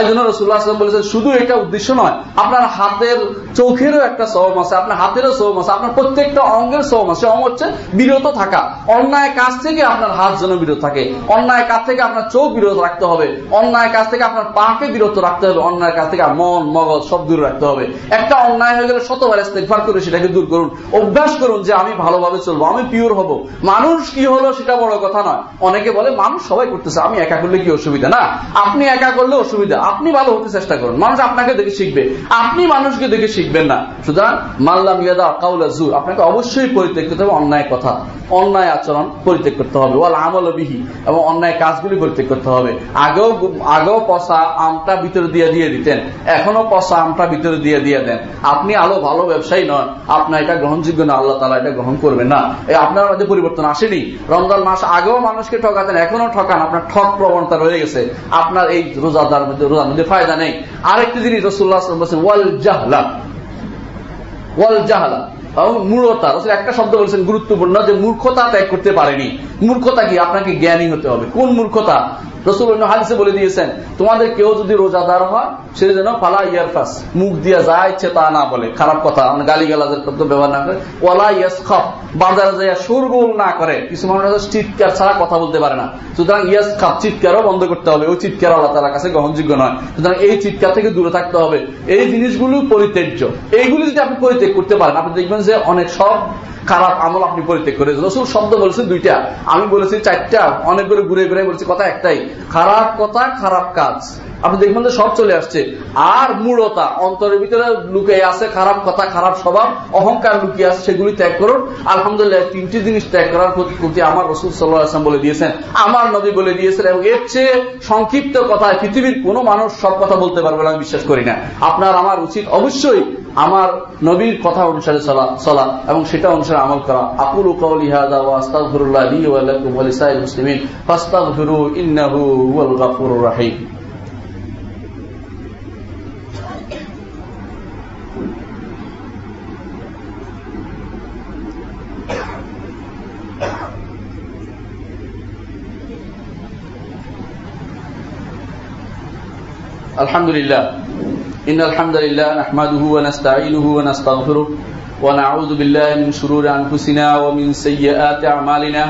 এই জন্য রসুল্লাহ বলেছেন, শুধু এটা উদ্দেশ্য নয়, আপনার হাতের চোখেরও একটা সবম আছে, আপনার হাতেরও সবম আছে, আপনার প্রত্যেকটা অঙ্গের সবম আছে। অঙ্গ হচ্ছে বিরত থাকা। অন্যায় কাজ থেকে আপনার হাত যেন বিরত থাকে। অন্যায় কাজ থেকে আপনার চোখ বিরত রাখতে হবে। অন্যায় কাজ থেকে আপনার পাকে বিরত রাখতে হবে। অন্যায় কাজ থেকে মন, মগজ সব দূর রাখতে হবে। একটা অন্যায় হয়ে গেলে শতবার ইস্তেকফার করে সেটাকে দূর করুন। অভ্যাস করুন যে আমি ভালোভাবে চলবো, আমি পিওর হব। মানুষ কি হলো সেটা বড় কথা নয়। অনেকে বলে, মানুষ সবাই করতেছে, আমি একা করলে কি অসুবিধা? না, আপনি একা করলে অসুবিধা। আপনি ভালো হতে চেষ্টা করুন। মানুষ আপনাকে দেখে শিখবে। আপনি মানুষকে দেখে শিখবেন না। সুতরাং, মাল্লাম ইয়াদা কাউলা জুর। আপনাকে অবশ্যই পরিত্যাগ করতে হবে, অন্যায় কথা। অন্যায় আচরণ পরিত্যাগ করতে হবে। ওয়াল আমল বিহি। এবং অন্যায় কাজগুলি পরিত্যাগ করতে হবে। আগেও আগেও পশা আমটা ভিতরে দিয়ে দিয়ে দিতেন। এখনও পশা আমটা ভিতরে দিয়ে দিয়ে দেন। আপনি আলো ভালো ব্যবসায়ী নন। আপনার এটা গ্রহণযোগ্য না। আল্লাহ তালা এটা গ্রহণ করবেন না। এই আপনার মধ্যে পরিবর্তন আসেনি। রমজান মাস আগেও মানুষকে ঠকাতেন এখনও ঠকান। আপনার ঠক প্রবণতা রয়ে গেছে। আপনার এই রোজাদার মধ্যে রোজার মধ্যে ফায়দা নেই। আরেকটি জিনিস রসুল্লাহ বলছেন ওয়াল জাহলা ওয়াল জাহলা একটা শব্দ বলছেন গুরুত্বপূর্ণ যে মূর্খতা ত্যাগ করতে পারেনি। মূর্খতা কি? আপনাকে জ্ঞানী হতে হবে। কোন মূর্খতা? রসুল হাদিসে বলে দিয়েছেন, তোমাদের কেউ যদি রোজাদার হয়, সে যেন ফালা ইয়ারফাস, মুখ দিয়া যা ইচ্ছে তা না বলে। খারাপ কথা মানে গালি গালাজের শব্দ ব্যবহার না করে ওলা ইয়াস খপ বাজারে যাইয়া সুরগোল না করে, কিছু মানুষ চিৎকার ছাড়া কথা বলতে পারে না। সুতরাং ইয়াস খাপ চিৎকারও বন্ধ করতে হবে, ওই চিৎকার আল্লাহ তালার কাছে গ্রহণযোগ্য নয়। সুতরাং এই চিৎকার থেকে দূরে থাকতে হবে। এই জিনিসগুলো পরিত্যাজ্য। এইগুলি যদি আপনি পরিত্যাগ করতে পারেন, আপনি দেখবেন যে অনেক সব খারাপ আমল আপনি পরিত্যাগ করে রসুল শব্দ বলেছেন দুইটা। আমি বলেছি চারটা অনেক করে ঘুরে ঘুরে বলছি, কথা একটাই। খারাপ কথা, খারাপ কাজ। আপনি দেখবেন যে সব চলে আসছে। আর মূলতা অন্তরের ভিতরে লুকে আছে খারাপ কথা, খারাপ স্বভাব, অহংকার লুকিয়ে আছে, সেগুলি ত্যাগ করুন। আলহামদুলিল্লাহ তিনটি জিনিস ত্যাগ করার প্রতি আমার রসুল সাল্লাম বলে দিয়েছেন। আমার নবী বলে দিয়েছেন এবং এর চেয়ে সংক্ষিপ্ত কথায় পৃথিবীর কোনো মানুষ সব কথা বলতে পারবে না, আমি বিশ্বাস করি না। আপনার, আমার উচিত অবশ্যই আমার নবীর কথা অনুসারে চলা এবং সেটা অনুসারে আমল করা। আকুল কৌলি হাদা ওয়া আস্তাগফিরুল্লাহ লি ওয়া লাকুম ইন্নাহু هو الغفور الرحيم. الحمد لله إن الحمد لله نحمده ونستعينه ونستغفره ونعوذ بالله من شرور أنفسنا ومن سيئات أعمالنا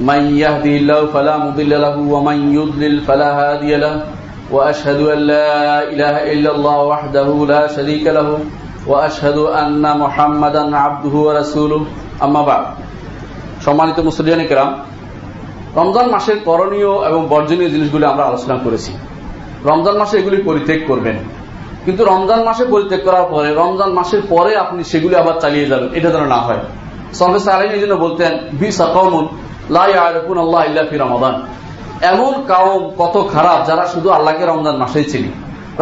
من يهدي الله فلا مضل له ومن يضلل فلا هادي له وأشهد أن لا إله إلا الله وحده لا شريك له وأشهد أن محمدا عبده ورسوله أما بعد সম্মানিত মুসলিয়ান কেরাম, রমজান মাসের করণীয় এবং বর্জনীয় জিনিসগুলি আমরা আলোচনা করেছি। রমজান মাসে এগুলি পরিত্যাগ করবেন। কিন্তু রমজান মাসে পরিত্যাগ করার পরে, রমজান মাসের পরে আপনি সেগুলি আবার চালিয়ে যাবেন। এটা যেন না হয়। সর্বে সালাইন এই জন্য বলতেন বি সাকাউমুন রমাদান। এমন কাউম কত খারাপ যারা শুধু আল্লাহকে রমজান মাসেই চিনি।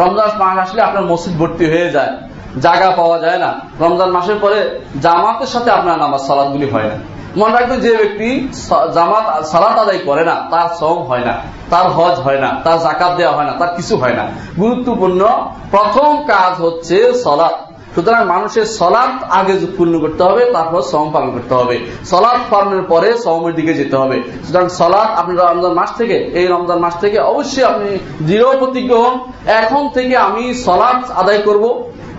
রমজান মাস আসলে আপনার মসজিদ ভর্তি হয়ে যায়, জায়গা পাওয়া যায় না। রমজান মাসের পরে জামাতের সাথে আপনার নামাজ সালাদগুলি হয় না। মনে রাখবেন যে ব্যক্তি জামাত সালাত আদায় করে না, তার সম হয় না, তার হজ হয় না, তার জাকাত দেওয়া হয় না, তার কিছু হয় না। গুরুত্বপূর্ণ প্রথম কাজ হচ্ছে সলাৎ সুতরাং মানুষের সলাপ আগে পূর্ণ করতে হবে, তারপর সম পালন করতে হবে। সলাপ পালনের পরে সমের দিকে যেতে হবে। সুতরাং সলাপ আপনি রমজান মাস থেকে, এই রমজান মাস থেকে অবশ্যই আপনি দৃঢ় প্রতিজ্ঞ হন, এখন থেকে আমি সলাপ আদায় করব।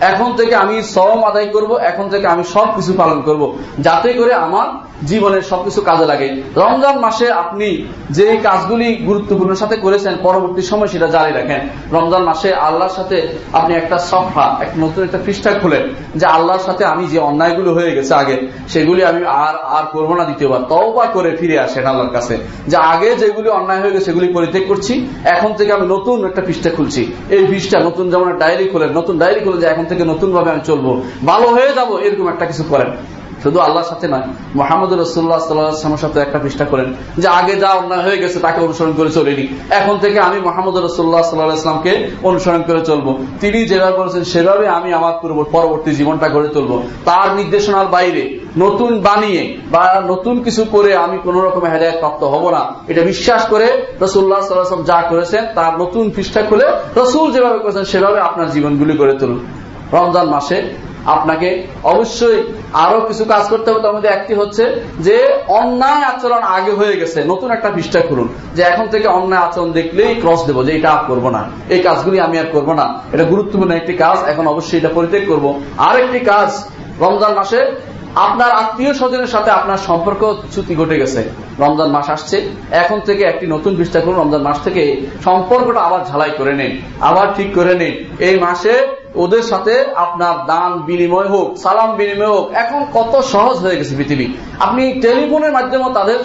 এখন থেকে আমি সম আদায় করব, এখন থেকে আমি সব কিছু পালন করব। যাতে করে আমার জীবনের সবকিছু কাজে লাগে। রমজান মাসে আপনি যে কাজগুলি গুরুত্বপূর্ণ সাথে করেছেন, পরবর্তী সময় সেটা জারি রাখেন। রমজান মাসে আল্লাহর সাথে আপনি একটা সফা একটা নতুন একটা পৃষ্ঠা খুলেন, যে আল্লাহর সাথে আমি যে অন্যায়গুলো হয়ে গেছে আগে, সেগুলি আমি আর আর করব না দ্বিতীয়বার। তওবা করে ফিরে আসেন আল্লাহর কাছে। যে আগে যেগুলি অন্যায় হয়ে গেছে, সেগুলি পরিত্যাগ করছি, এখন থেকে আমি নতুন একটা পৃষ্ঠা খুলছি। এই পৃষ্ঠা নতুন যেমন ডায়েরি খোলেন, নতুন ডায়েরি খুলে যে এখন থেকে নতুন ভাবে আমি চলবো। ভালো হয়ে যাব, এরকম একটা কিছু করেন। শুধু আল্লাহর সাথে নয় মোহাম্মদ রসুল্লাহ সাল্লামের সাথে একটা পৃষ্ঠা করেন, যে আগে যা অন্যায় হয়ে গেছে তাকে অনুসরণ করে চলিনি। এখন থেকে আমি মোহাম্মদ রসুল্লাহ সাল্লাহ ইসলামকে অনুসরণ করে চলবো। তিনি যেভাবে বলেছেন সেভাবে আমি আমার পরবর্তী জীবনটা গড়ে তুলবো। তার নির্দেশনার বাইরে নতুন বানিয়ে বা নতুন কিছু করে আমি কোন রকম হেদায়ত প্রাপ্ত হব না। এটা বিশ্বাস করে রসুল্লাহ সাল্লাম যা করেছেন, তার নতুন পৃষ্ঠা খুলে রসুল যেভাবে করেছেন সেভাবে আপনার জীবনগুলি গড়ে তুলুন। রমজান মাসে আপনাকে অবশ্যই আরও কিছু কাজ করতে হবে। তার মধ্যে একটি হচ্ছে যে অন্যায় আচরণ আগে হয়ে গেছে। নতুন একটা পৃষ্ঠা করুন যে এখন থেকে অন্যায় আচরণ দেখলেই ক্রস দেবো যে এটা আর করব না। এই কাজগুলি আমি আর করব না। এটা গুরুত্বপূর্ণ একটি কাজ। এখন অবশ্যই এটা পরিত্যাগ করব। আর একটি কাজ, রমজান মাসে আপনার আত্মীয় স্বজনের সাথে আপনার সম্পর্ক চ্যুতি ঘটে গেছে। রমজান মাস আসছে। এখন থেকে একটি নতুন পৃষ্ঠা করুন রমজান মাস থেকে সম্পর্কটা আবার ঝালাই করে নিন। আবার ঠিক করে নিন। এই মাসে ওদের সাথে আপনার দান বিনিময় হোক, সালাম বিনিময় হোক, এখন কত সহজ হয়ে গেছে পৃথিবী। আপনি টেলিফোনের মাধ্যমে তাদের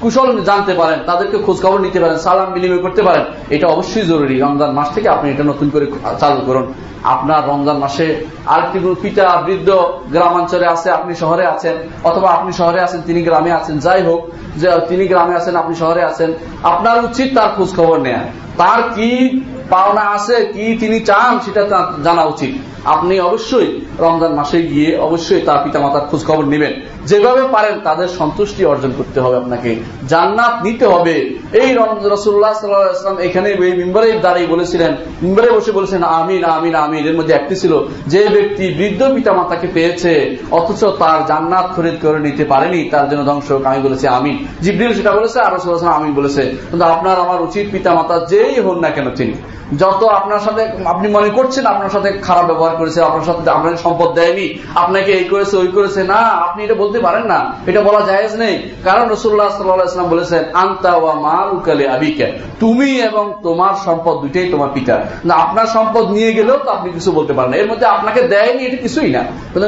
কুশল জানতে পারেন, তাদেরকে খোঁজ খবর নিতে পারেন, সালাম বিনিময় করতে পারেন। এটা অবশ্যই জরুরি। রমজান মাস থেকে আপনি এটা নতুন করে চালু করুন। আপনার রমজান মাসে আরেকটি পিতা, বৃদ্ধ গ্রামাঞ্চলে আছে, আপনি শহরে আছেন, অথবা আপনি শহরে আছেন, তিনি গ্রামে আছেন, যাই হোক, যে তিনি গ্রামে আছেন, আপনি শহরে আছেন, আপনার উচিত তার খোঁজ খবর নেয়া। তার কি পাওনা আছে, কি তিনি চান সেটা জানা উচিত। আপনি অবশ্যই রমজান মাসে গিয়ে অবশ্যই তার পিতা মাতার খোঁজ খবর নেবেন। যেভাবে পারেন তাদের সন্তুষ্টি অর্জন করতে হবে আপনাকে। জান্নাত নিতে হবে। এই রসুল্লাহ সাল্লাম এখানে মিম্বারে দাঁড়িয়ে বলেছিলেন, মিম্বারে বসে বলেছেন, আমিন আমিন আমিন। এর মধ্যে একটি ছিল, যে ব্যক্তি বৃদ্ধ পিতা মাতাকে পেয়েছে, অথচ তার জান্নাত খরিদ করে নিতে পারেনি, তার জন্য ধ্বংস আমি বলেছি, আমিন। জিব্রিল সেটা বলেছে, আর রসুল্লাহ আমিন বলেছে, কিন্তু আপনার, আমার উচিত পিতা মাতা যেই হন না কেন তিনি। যত আপনার সাথে, আপনি মনে করছেন আপনার সাথে খারাপ ব্যবহার করেছে, আপনার সাথে আপনাকে সম্পদ দেয়নি, আপনাকে এই করেছে, ওই করেছে, না, আপনি এটা বলতে পারেন না। এটা বলা জায়েজ নেই। কারণ রসুল্লাহ সাল্লাম বলেছেন, আন্তা ওয়া মা উকালে আবিকে তুমি এবং তোমার সম্পদ দুইটাই তোমার পিতা। না, আপনার সম্পদ নিয়ে গেলেও তো আপনি কিছু বলতে পারেন এর মধ্যে আপনাকে দেয়নি এটা কিছুই না।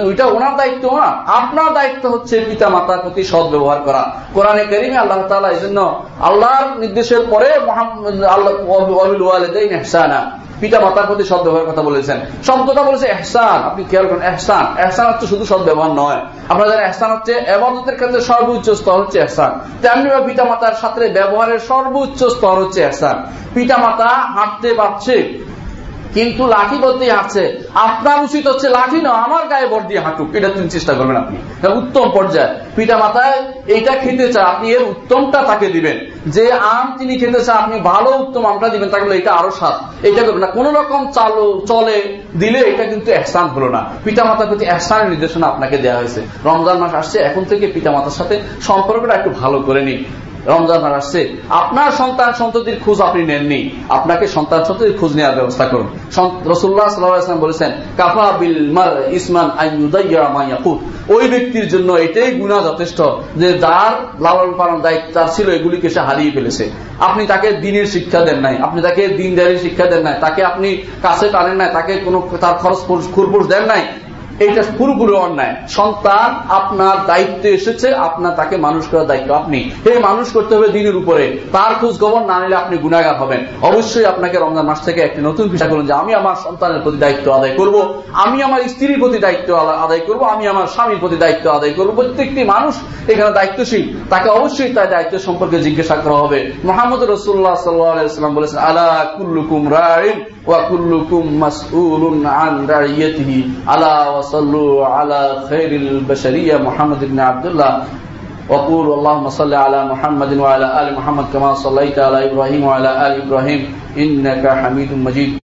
ওইটা ওনার দায়িত্ব না। আপনার দায়িত্ব হচ্ছে পিতা মাতার প্রতি সৎ ব্যবহার করা। কোরআনে করিমে আল্লাহ তালা এই জন্য আল্লাহর নির্দেশের পরে মোহাম্মদ আল্লাহ এহসানা পিতা মাতার প্রতি সদ ব্যবহারের কথা বলেছেন। শব্দটা বলেছে এহসান আপনি খেয়াল করেন এহসান এহসান হচ্ছে শুধু সদ ব্যবহার নয়। আপনারা জানেন এহসান হচ্ছে এবাদতের ক্ষেত্রে সর্বোচ্চ স্তর হচ্ছে এহসান তেমনি পিতা মাতার সাথে ব্যবহারের সর্বোচ্চ স্তর হচ্ছে এহসান পিতা মাতা হাঁটতে পারছে, কিন্তু লাঠি বলতেই হাঁটছে। আপনার উচিত হচ্ছে লাঠি না আমার গায়ে বর দিয়ে হাঁটুক। এটা তুমি চেষ্টা করবেন আপনি। উত্তম পর্যায়ে। পিতা মাতায় এইটা খেতে চায়, আপনি এর উত্তমটা তাকে দিবেন। যে আম তিনি খেতে চান আপনি ভালো উত্তম আমটা দিবেন তাকে এটা আরও স্বাদ। এটা করবেন না। কোন রকম চালো, চলে, দিলে এটা কিন্তু একসান হলো না। পিতা মাতার প্রতি একসানের নির্দেশনা আপনাকে দেওয়া হয়েছে। রমজান মাস আসছে, এখন থেকে পিতা মাতার সাথে সম্পর্কটা একটু ভালো করে নিন। রমজান মাস আসছে। আপনার সন্তান সন্ততির খোঁজ আপনি নেননি। আপনাকে সন্তান সন্ততির খোঁজ নেওয়ার ব্যবস্থা করুন। রসুল্লাহ সাল্লাম বলেছেন, কাফা বিল মার ইসমান ওই ব্যক্তির জন্য এটাই গুণা যথেষ্ট যে যার লালন পালন দায়িত্ব ছিল, এগুলিকে সে হারিয়ে ফেলেছে। আপনি তাকে দিনের শিক্ষা দেন নাই, আপনি তাকে দিনদারি শিক্ষা দেন নাই, তাকে আপনি কাছে টানেন নাই, তাকে কোনো তার খরচ খুরপুর দেন নাই এটা পুরোপুরি অন্যায়। সন্তান আপনার দায়িত্বে এসেছে, আপনার তাকে মানুষ করার দায়িত্ব আপনি। হে মানুষ করতে হবে দিনের উপরে। তার খোঁজ খবর না নিলে আপনি গুণাগার হবেন। অবশ্যই আপনাকে রমজান মাস থেকে একটি নতুন পেশা করুন যে আমি আমার সন্তানের প্রতি দায়িত্ব আদায় করব, আমি আমার স্ত্রীর প্রতি দায়িত্ব আদায় করব, আমি আমার স্বামীর প্রতি দায়িত্ব আদায় করব। প্রত্যেকটি মানুষ এখানে দায়িত্বশীল। তাকে অবশ্যই তার দায়িত্ব সম্পর্কে জিজ্ঞাসা করা হবে। মোহাম্মদ রসুল্লাহ সাল্লাম বলেছেন, আলা কুল্লুকুম রাইন وكلكم مسؤول عن رعيته. ألا وصلوا على خير البشرية. محمد بن عبد الله. وقول اللهم صل على محمد وعلى آل محمد كما صليت على إبراهيم وعلى آل إبراهيم. إنك حميد مجيد.